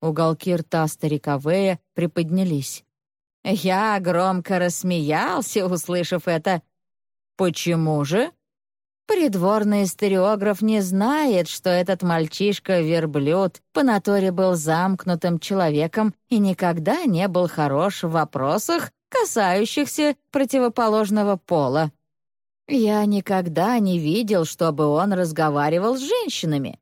Уголки рта старика Вэя приподнялись. Я громко рассмеялся, услышав это. «Почему же?» Придворный историограф не знает, что этот мальчишка-верблюд по натуре был замкнутым человеком и никогда не был хорош в вопросах, касающихся противоположного пола. Я никогда не видел, чтобы он разговаривал с женщинами.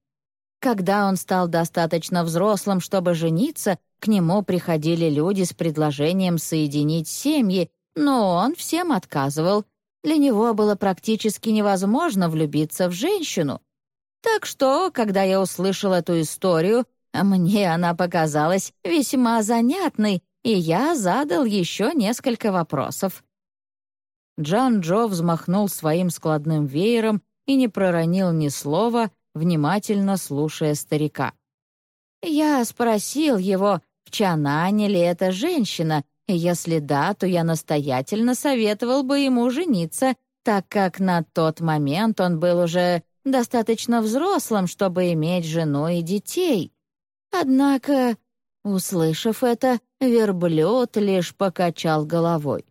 Когда он стал достаточно взрослым, чтобы жениться, к нему приходили люди с предложением соединить семьи, но он всем отказывал. Для него было практически невозможно влюбиться в женщину. Так что, когда я услышал эту историю, мне она показалась весьма занятной, и я задал еще несколько вопросов. Джан Джо взмахнул своим складным веером и не проронил ни слова, внимательно слушая старика. «Я спросил его, в Чанане ли эта женщина, и если да, то я настоятельно советовал бы ему жениться, так как на тот момент он был уже достаточно взрослым, чтобы иметь жену и детей. Однако, услышав это, верблюд лишь покачал головой.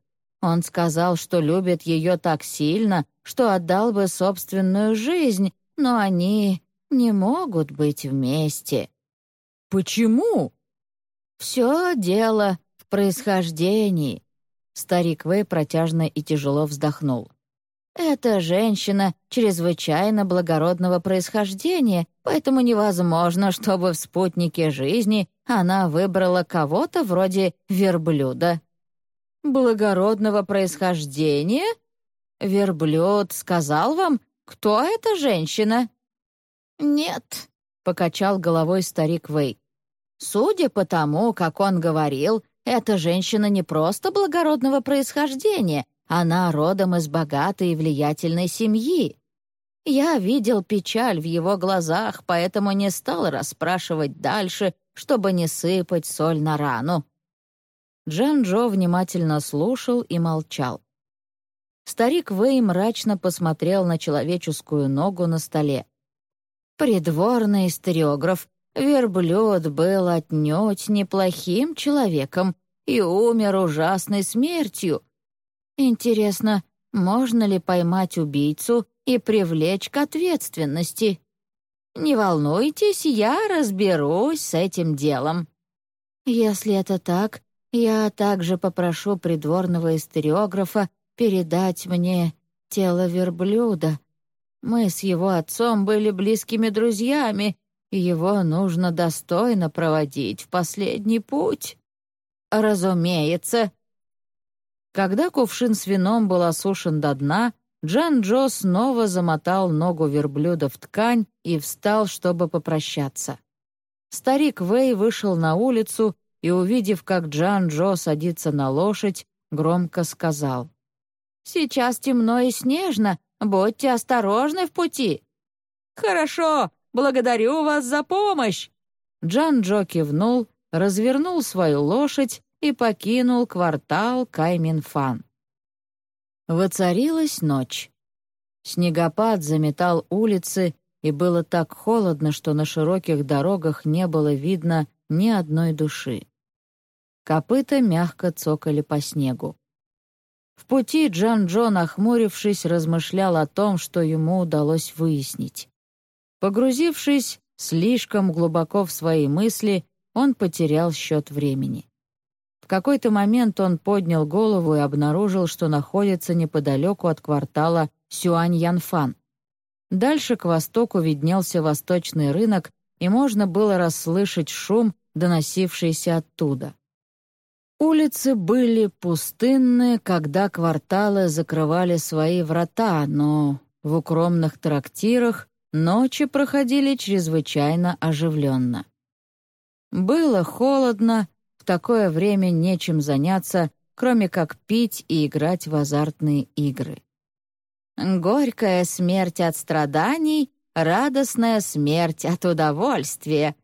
Он сказал, что любит ее так сильно, что отдал бы собственную жизнь, но они не могут быть вместе. Почему? Все дело в происхождении. Старик Вэй протяжно и тяжело вздохнул. Эта женщина чрезвычайно благородного происхождения, поэтому невозможно, чтобы в спутнике жизни она выбрала кого-то вроде верблюда. Благородного происхождения? Верблюд сказал вам, кто эта женщина?» «Нет», — покачал головой старик Вэй. «Судя по тому, как он говорил, эта женщина не просто благородного происхождения, она родом из богатой и влиятельной семьи. Я видел печаль в его глазах, поэтому не стал расспрашивать дальше, чтобы не сыпать соль на рану». Джан-Джо внимательно слушал и молчал. Старик Вэй мрачно посмотрел на человеческую ногу на столе. Придворный историограф, верблюд был отнюдь неплохим человеком и умер ужасной смертью. Интересно, можно ли поймать убийцу и привлечь к ответственности? Не волнуйтесь, я разберусь с этим делом. Если это так, я также попрошу придворного историографа передать мне тело верблюда. Мы с его отцом были близкими друзьями, и его нужно достойно проводить в последний путь. Разумеется. Когда кувшин с вином был осушен до дна, Джан Джо снова замотал ногу верблюда в ткань и встал, чтобы попрощаться. Старик Вэй вышел на улицу и, увидев, как Джан Джо садится на лошадь, громко сказал. Сейчас темно и снежно, будьте осторожны в пути». «Хорошо, благодарю вас за помощь!» Джан-Джо кивнул, развернул свою лошадь и покинул квартал Кайминфан. Воцарилась ночь. Снегопад заметал улицы, и было так холодно, что на широких дорогах не было видно ни одной души. Копыта мягко цокали по снегу. В пути Джан Джо, нахмурившись, размышлял о том, что ему удалось выяснить. Погрузившись слишком глубоко в свои мысли, он потерял счет времени. В какой-то момент он поднял голову и обнаружил, что находится неподалеку от квартала Сюань-Янфан. Дальше к востоку виднелся восточный рынок, и можно было расслышать шум, доносившийся оттуда. Улицы были пустынны, когда кварталы закрывали свои врата, но в укромных трактирах ночи проходили чрезвычайно оживленно. Было холодно, в такое время нечем заняться, кроме как пить и играть в азартные игры. «Горькая смерть от страданий, радостная смерть от удовольствия».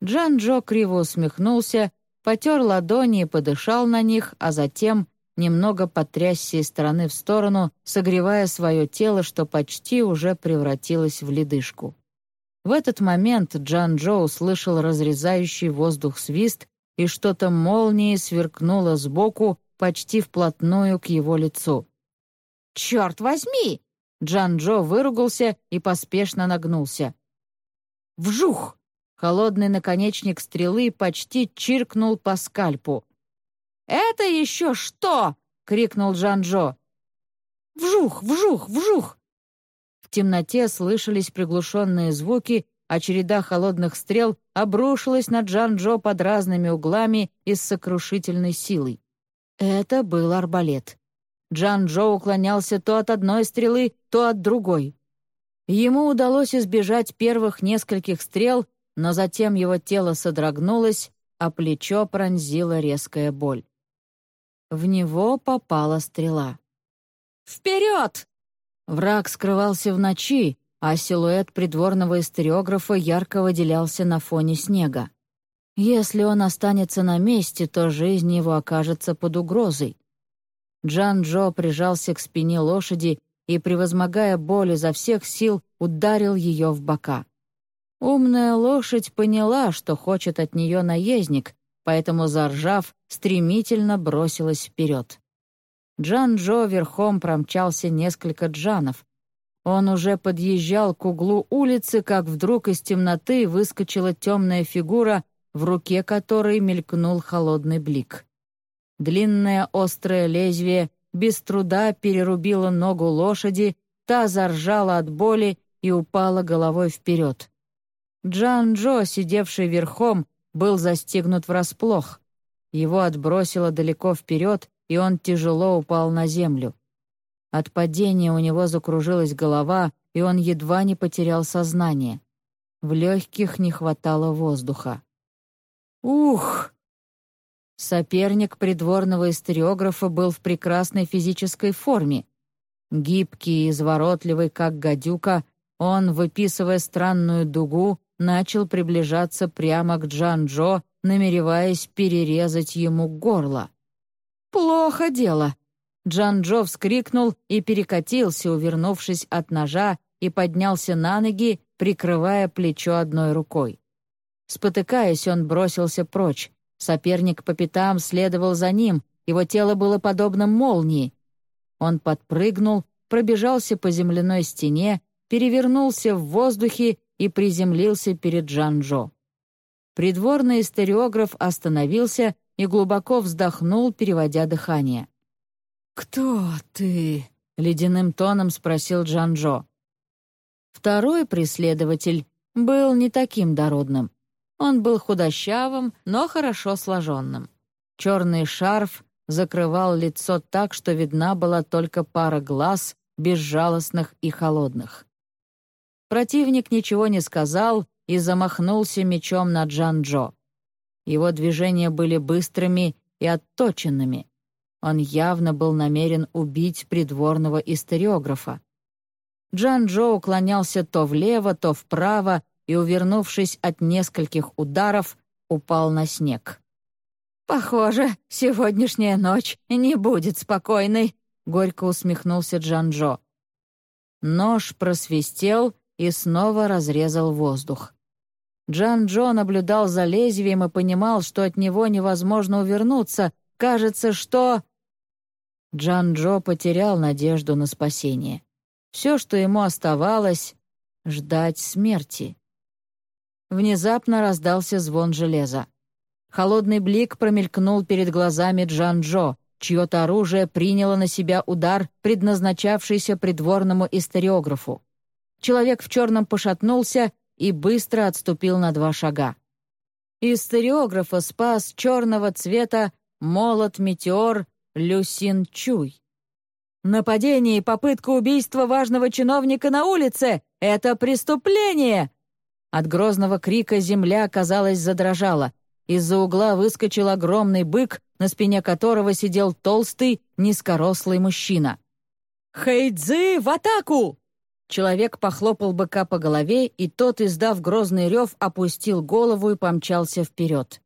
Джан-Джо криво усмехнулся, потер ладони и подышал на них, а затем немного потрясся из стороны в сторону, согревая свое тело, что почти уже превратилось в ледышку. В этот момент Джан-Джо услышал разрезающий воздух свист, и что-то молнией сверкнуло сбоку, почти вплотную к его лицу. «Черт возьми!» Джан-Джо выругался и поспешно нагнулся. «Вжух!» Холодный наконечник стрелы почти чиркнул по скальпу. «Это еще что?» — крикнул Джан-Джо. «Вжух! Вжух! Вжух!» В темноте слышались приглушенные звуки, а череда холодных стрел обрушилась на Джан-Джо под разными углами и с сокрушительной силой. Это был арбалет. Джан-Джо уклонялся то от одной стрелы, то от другой. Ему удалось избежать первых нескольких стрел, но затем его тело содрогнулось, а плечо пронзила резкая боль. В него попала стрела. «Вперед!» Враг скрывался в ночи, а силуэт придворного историографа ярко выделялся на фоне снега. Если он останется на месте, то жизнь его окажется под угрозой. Джан-Джо прижался к спине лошади и, превозмогая боль изо всех сил, ударил ее в бока. Умная лошадь поняла, что хочет от нее наездник, поэтому, заржав, стремительно бросилась вперед. Джан-Джо верхом промчался несколько джанов. Он уже подъезжал к углу улицы, как вдруг из темноты выскочила темная фигура, в руке которой мелькнул холодный блик. Длинное острое лезвие без труда перерубило ногу лошади, та заржала от боли и упала головой вперед. Джан-Джо, сидевший верхом, был застигнут врасплох. Его отбросило далеко вперед, и он тяжело упал на землю. От падения у него закружилась голова, и он едва не потерял сознание. В легких не хватало воздуха. «Ух!» Соперник придворного историографа был в прекрасной физической форме. Гибкий и изворотливый, как гадюка, он, выписывая странную дугу, начал приближаться прямо к Джан-Джо, намереваясь перерезать ему горло. «Плохо дело!» Джан-Джо вскрикнул и перекатился, увернувшись от ножа, и поднялся на ноги, прикрывая плечо одной рукой. Спотыкаясь, он бросился прочь. Соперник по пятам следовал за ним, его тело было подобно молнии. Он подпрыгнул, пробежался по земляной стене, перевернулся в воздухе и приземлился перед Джанжо. Придворный историограф остановился и глубоко вздохнул, переводя дыхание. «Кто ты?» — ледяным тоном спросил Джанжо. Второй преследователь был не таким дородным. Он был худощавым, но хорошо сложенным. Черный шарф закрывал лицо так, что видна была только пара глаз, безжалостных и холодных. Противник ничего не сказал и замахнулся мечом на Джан-Джо. Его движения были быстрыми и отточенными. Он явно был намерен убить придворного историографа. Джан-Джо уклонялся то влево, то вправо и, увернувшись от нескольких ударов, упал на снег. «Похоже, сегодняшняя ночь не будет спокойной», — горько усмехнулся Джан-Джо. Нож просвистел и снова разрезал воздух. Джан-Джо наблюдал за лезвием и понимал, что от него невозможно увернуться. Кажется, что... Джан-Джо потерял надежду на спасение. Все, что ему оставалось... ждать смерти. Внезапно раздался звон железа. Холодный блик промелькнул перед глазами Джан-Джо, чье-то оружие приняло на себя удар, предназначавшийся придворному историографу. Человек в черном пошатнулся и быстро отступил на два шага. Историографа спас черного цвета молот-метеор Люсин Чуй. «Нападение и попытка убийства важного чиновника на улице — это преступление!» От грозного крика земля, казалось, задрожала. Из-за угла выскочил огромный бык, на спине которого сидел толстый, низкорослый мужчина. «Хэйдзы, в атаку!» Человек похлопал быка по голове, и тот, издав грозный рев, опустил голову и помчался вперед.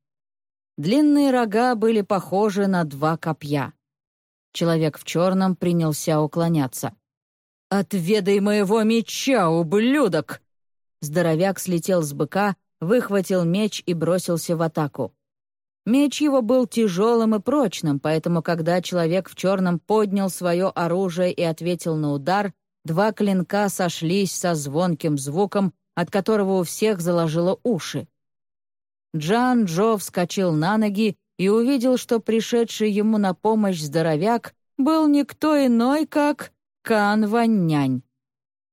Длинные рога были похожи на два копья. Человек в черном принялся уклоняться. «Отведай моего меча, ублюдок!» Здоровяк слетел с быка, выхватил меч и бросился в атаку. Меч его был тяжелым и прочным, поэтому, когда человек в черном поднял свое оружие и ответил на удар, два клинка сошлись со звонким звуком, от которого у всех заложило уши. Джан Джо вскочил на ноги и увидел, что пришедший ему на помощь здоровяк был никто иной, как Кан Ваннянь.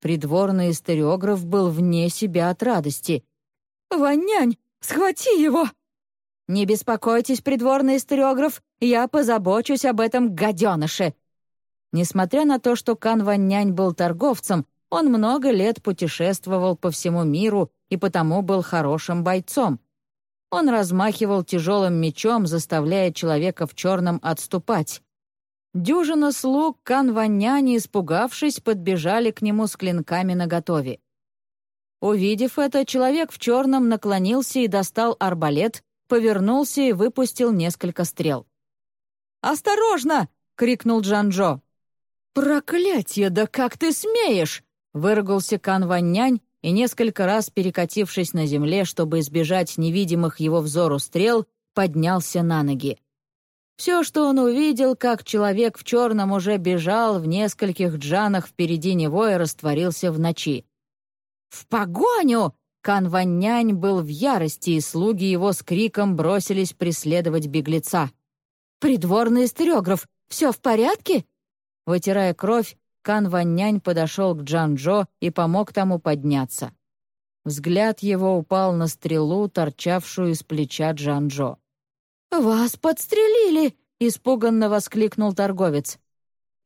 Придворный историограф был вне себя от радости. «Ваннянь, схвати его!» «Не беспокойтесь, придворный историограф, я позабочусь об этом гаденыше!» Несмотря на то, что Кан Ваннянь был торговцем, он много лет путешествовал по всему миру и потому был хорошим бойцом. Он размахивал тяжелым мечом, заставляя человека в черном отступать. Дюжина слуг Канваняни, испугавшись, подбежали к нему с клинками наготове. Увидев это, человек в черном наклонился и достал арбалет, повернулся и выпустил несколько стрел. «Осторожно!» — крикнул Джанжо. «Проклятье, да как ты смеешь!» — выругался Канваннянь и, несколько раз перекатившись на земле, чтобы избежать невидимых его взору стрел, поднялся на ноги. Все, что он увидел, как человек в черном уже бежал в нескольких джанах впереди него и растворился в ночи. «В погоню!» Канваннянь был в ярости, и слуги его с криком бросились преследовать беглеца. «Придворный стереограф, все в порядке?» Вытирая кровь, Кан Ваннянь подошел к Джан-Джо и помог тому подняться. Взгляд его упал на стрелу, торчавшую из плеча Джан-Джо. «Вас подстрелили!» — испуганно воскликнул торговец.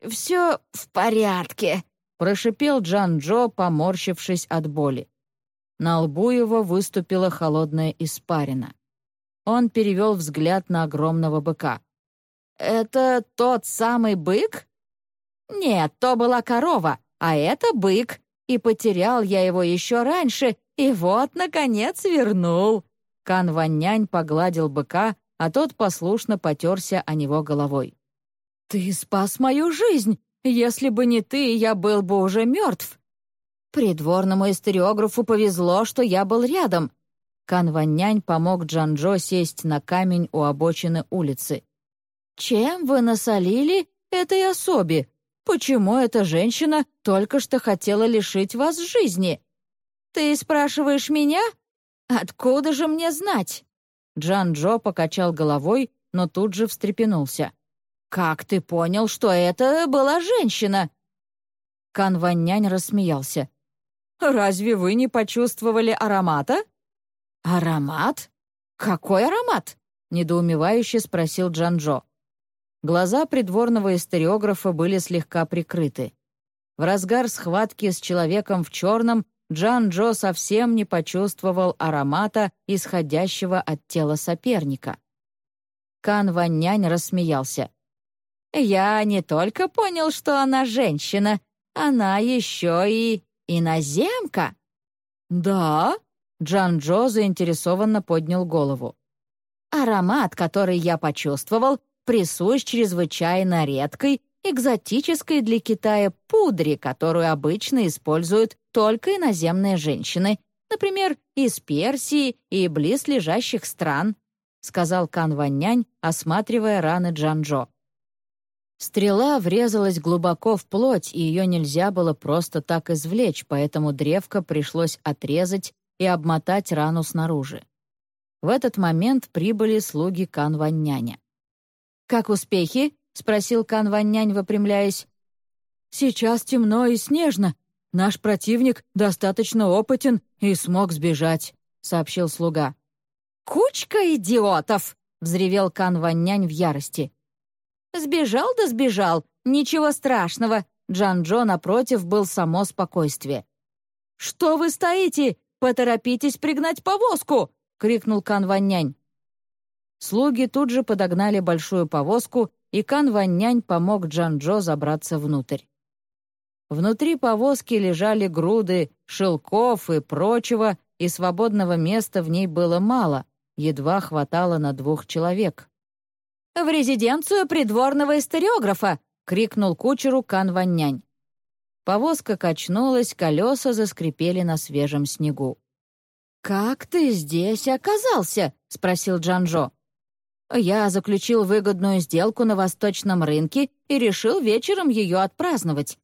«Все в порядке», — прошипел Джан-Джо, поморщившись от боли. На лбу его выступила холодная испарина. Он перевел взгляд на огромного быка. «Это тот самый бык?» «Нет, то была корова, а это бык, и потерял я его еще раньше, и вот, наконец, вернул». Кан Ваннянь погладил быка, а тот послушно потерся о него головой. «Ты спас мою жизнь! Если бы не ты, я был бы уже мертв!» Придворному историографу повезло, что я был рядом. Кан Ваннянь помог Джанжо сесть на камень у обочины улицы. «Чем вы насолили этой особе? Почему эта женщина только что хотела лишить вас жизни? Ты спрашиваешь меня? Откуда же мне знать?» Джан Джо покачал головой, но тут же встрепенулся. «Как ты понял, что это была женщина?» Кан Ваннянь рассмеялся. «Разве вы не почувствовали аромата?» «Аромат? Какой аромат?» — недоумевающе спросил Джан Джо. Глаза придворного историографа были слегка прикрыты. В разгар схватки с человеком в черном Джан Джо совсем не почувствовал аромата, исходящего от тела соперника. Кан Ваннянь рассмеялся. «Я не только понял, что она женщина, она еще и иноземка». «Да?» — Джан Джо заинтересованно поднял голову. «Аромат, который я почувствовал, присущ чрезвычайно редкой, экзотической для Китая пудре, которую обычно используют только иноземные женщины, например, из Персии и близлежащих стран», сказал Кан Ваннянь, осматривая раны Джанжо. Стрела врезалась глубоко в плоть, и ее нельзя было просто так извлечь, поэтому древко пришлось отрезать и обмотать рану снаружи. В этот момент прибыли слуги Кан Ванняня. «Как успехи?» — спросил Кан Ваннянь, выпрямляясь. «Сейчас темно и снежно. Наш противник достаточно опытен и смог сбежать», — сообщил слуга. «Кучка идиотов!» — взревел Кан Ваннянь в ярости. «Сбежал да сбежал, ничего страшного!» Джан-Джо, напротив, был само спокойствие. «Что вы стоите? Поторопитесь пригнать повозку!» — крикнул Кан Ваннянь. Слуги тут же подогнали большую повозку, и Кан Ваннянь помог Джан-Джо забраться внутрь. Внутри повозки лежали груды шелков и прочего, и свободного места в ней было мало, едва хватало на двух человек. «В резиденцию придворного историографа!» — крикнул кучеру Кан Ваннянь. Повозка качнулась, колеса заскрипели на свежем снегу. «Как ты здесь оказался?» — спросил Джанжо. «Я заключил выгодную сделку на восточном рынке и решил вечером ее отпраздновать.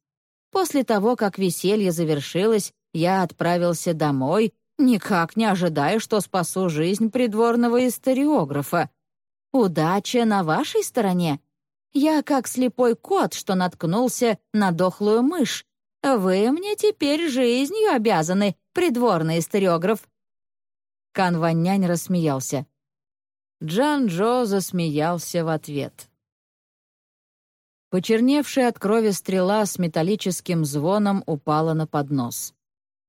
После того, как веселье завершилось, я отправился домой, никак не ожидая, что спасу жизнь придворного историографа. Удача на вашей стороне. Я как слепой кот, что наткнулся на дохлую мышь. Вы мне теперь жизнью обязаны, придворный историограф». Кан Ваннянь рассмеялся. Джан Джо засмеялся в ответ. Почерневшая от крови стрела с металлическим звоном упала на поднос.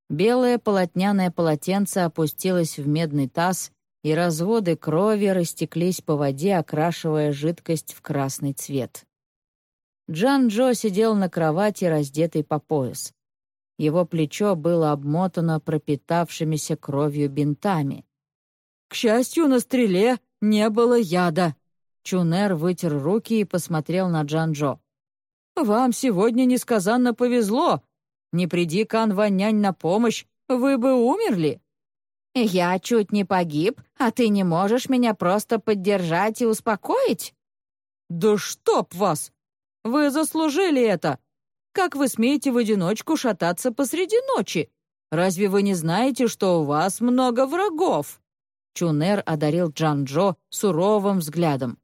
Белое полотняное полотенце опустилось в медный таз, и разводы крови растеклись по воде, окрашивая жидкость в красный цвет. Джан Джо сидел на кровати, раздетый по пояс. Его плечо было обмотано пропитавшимися кровью бинтами. «К счастью, на стреле не было яда», Чунер вытер руки и посмотрел на Джанжо. «Вам сегодня несказанно повезло. Не приди Кан Ваннянь на помощь, вы бы умерли». «Я чуть не погиб, а ты не можешь меня просто поддержать и успокоить?» «Да чтоб вас! Вы заслужили это! Как вы смеете в одиночку шататься посреди ночи? Разве вы не знаете, что у вас много врагов?» Чунер одарил Джанжо суровым взглядом.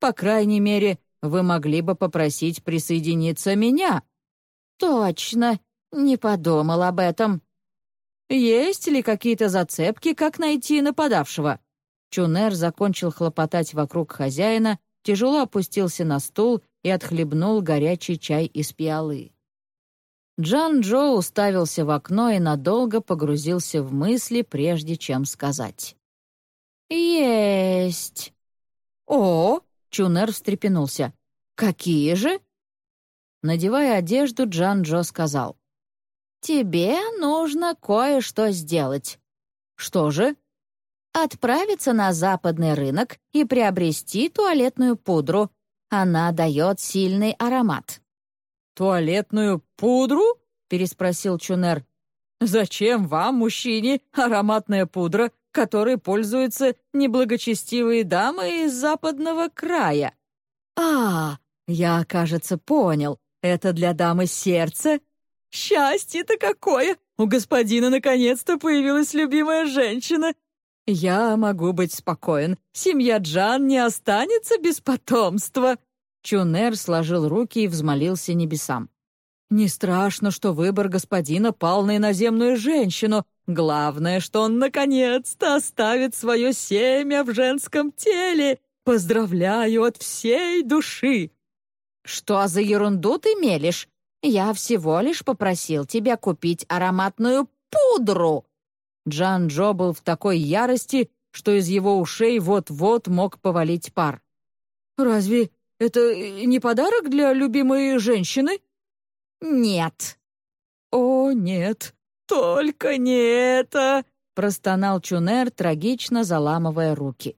По крайней мере, вы могли бы попросить присоединиться меня». «Точно, не подумал об этом». «Есть ли какие-то зацепки, как найти нападавшего?» Чунер закончил хлопотать вокруг хозяина, тяжело опустился на стул и отхлебнул горячий чай из пиалы. Джан Джо уставился в окно и надолго погрузился в мысли, прежде чем сказать. «Есть!» «О, Чунер встрепенулся. «Какие же?» Надевая одежду, Джан Джо сказал. «Тебе нужно кое-что сделать». «Что же?» «Отправиться на западный рынок и приобрести туалетную пудру. Она дает сильный аромат». «Туалетную пудру?» — переспросил Чунер. «Зачем вам, мужчине, ароматная пудра, которой пользуются неблагочестивые дамы из западного края. А, я, кажется, понял. Это для дамы сердца? Счастье-то какое! У господина наконец-то появилась любимая женщина. Я могу быть спокоен. Семья Джан не останется без потомства. Чунер сложил руки и взмолился небесам. «Не страшно, что выбор господина пал на иноземную женщину, Главное, что он наконец-то оставит свое семя в женском теле. Поздравляю от всей души!» «Что за ерунду ты мелешь? Я всего лишь попросил тебя купить ароматную пудру!» Джан Джо был в такой ярости, что из его ушей вот-вот мог повалить пар. «Разве это не подарок для любимой женщины?» «Нет». «О, нет, «Только не это!» — простонал Чунер, трагично заламывая руки.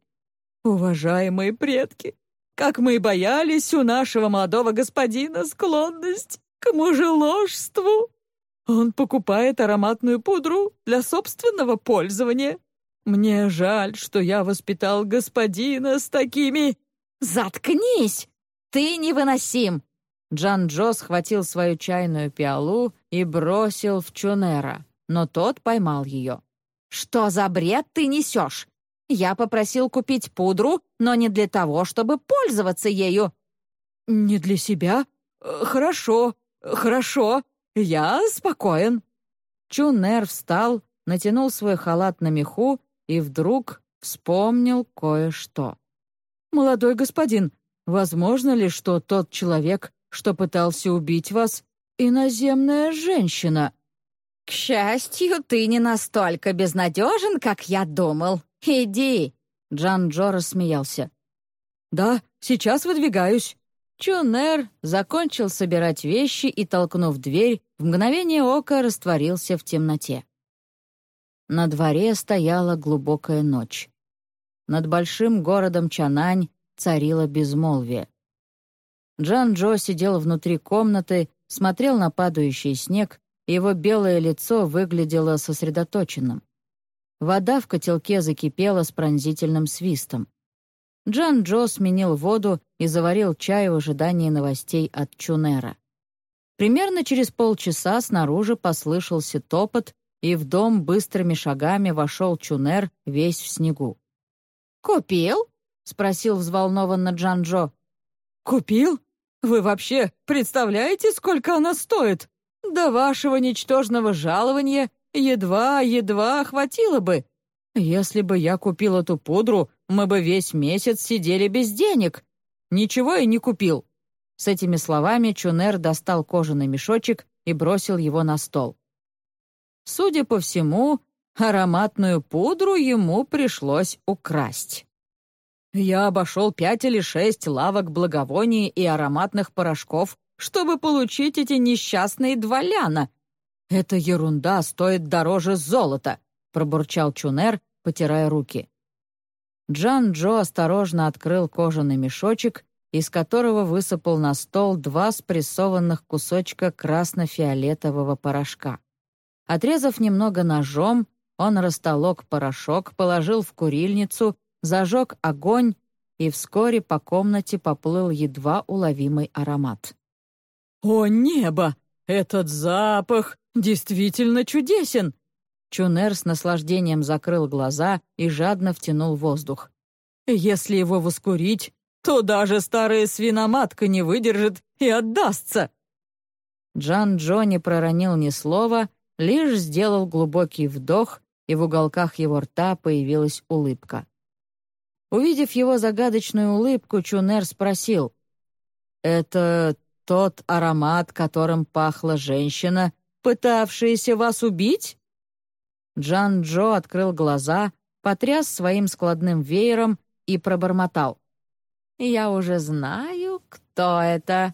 «Уважаемые предки, как мы и боялись у нашего молодого господина склонность к мужеложству! Он покупает ароматную пудру для собственного пользования. Мне жаль, что я воспитал господина с такими...» «Заткнись! ты невыносим!» Джан-Джо схватил свою чайную пиалу и бросил в Чунера, но тот поймал ее. «Что за бред ты несешь? Я попросил купить пудру, но не для того, чтобы пользоваться ею». «Не для себя? Хорошо, хорошо, я спокоен». Чунер встал, натянул свой халат на меху и вдруг вспомнил кое-что. «Молодой господин, возможно ли, что тот человек, что пытался убить вас, иноземная женщина?» «К счастью, ты не настолько безнадежен, как я думал. Иди!» Джан Джо рассмеялся. «Да, сейчас выдвигаюсь». Чунер закончил собирать вещи и, толкнув дверь, в мгновение ока растворился в темноте. На дворе стояла глубокая ночь. Над большим городом Чанань царило безмолвие. Джан-Джо сидел внутри комнаты, смотрел на падающий снег, его белое лицо выглядело сосредоточенным. Вода в котелке закипела с пронзительным свистом. Джан-Джо сменил воду и заварил чай в ожидании новостей от Чунера. Примерно через полчаса снаружи послышался топот, и в дом быстрыми шагами вошел Чунер, весь в снегу. «Купил?» — спросил взволнованно Джан-Джо. «Купил? Вы вообще представляете, сколько она стоит? До вашего ничтожного жалования едва-едва хватило бы. Если бы я купил эту пудру, мы бы весь месяц сидели без денег. Ничего я не купил». С этими словами Чунер достал кожаный мешочек и бросил его на стол. Судя по всему, ароматную пудру ему пришлось украсть. Я обошел пять или шесть лавок благовоний и ароматных порошков, чтобы получить эти несчастные два ляна. Эта ерунда стоит дороже золота, пробурчал Чунер, потирая руки. Джан Джо осторожно открыл кожаный мешочек, из которого высыпал на стол два спрессованных кусочка красно-фиолетового порошка. Отрезав немного ножом, он растолок порошок, положил в курильницу зажег огонь, и вскоре по комнате поплыл едва уловимый аромат. «О небо! Этот запах действительно чудесен!» Чунер с наслаждением закрыл глаза и жадно втянул воздух. «Если его воскурить, то даже старая свиноматка не выдержит и отдастся!» Джан Джо не проронил ни слова, лишь сделал глубокий вдох, и в уголках его рта появилась улыбка. Увидев его загадочную улыбку, Чунер спросил. «Это тот аромат, которым пахла женщина, пытавшаяся вас убить?» Джан Джо открыл глаза, потряс своим складным веером и пробормотал. «Я уже знаю, кто это».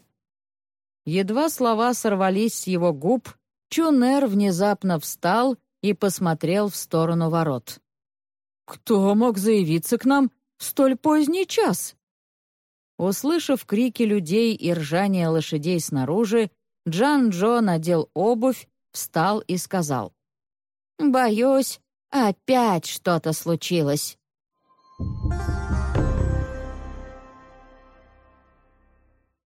Едва слова сорвались с его губ, Чунер внезапно встал и посмотрел в сторону ворот. «Кто мог заявиться к нам столь поздний час?» Услышав крики людей и ржание лошадей снаружи, Джан-Джо надел обувь, встал и сказал. «Боюсь, опять что-то случилось».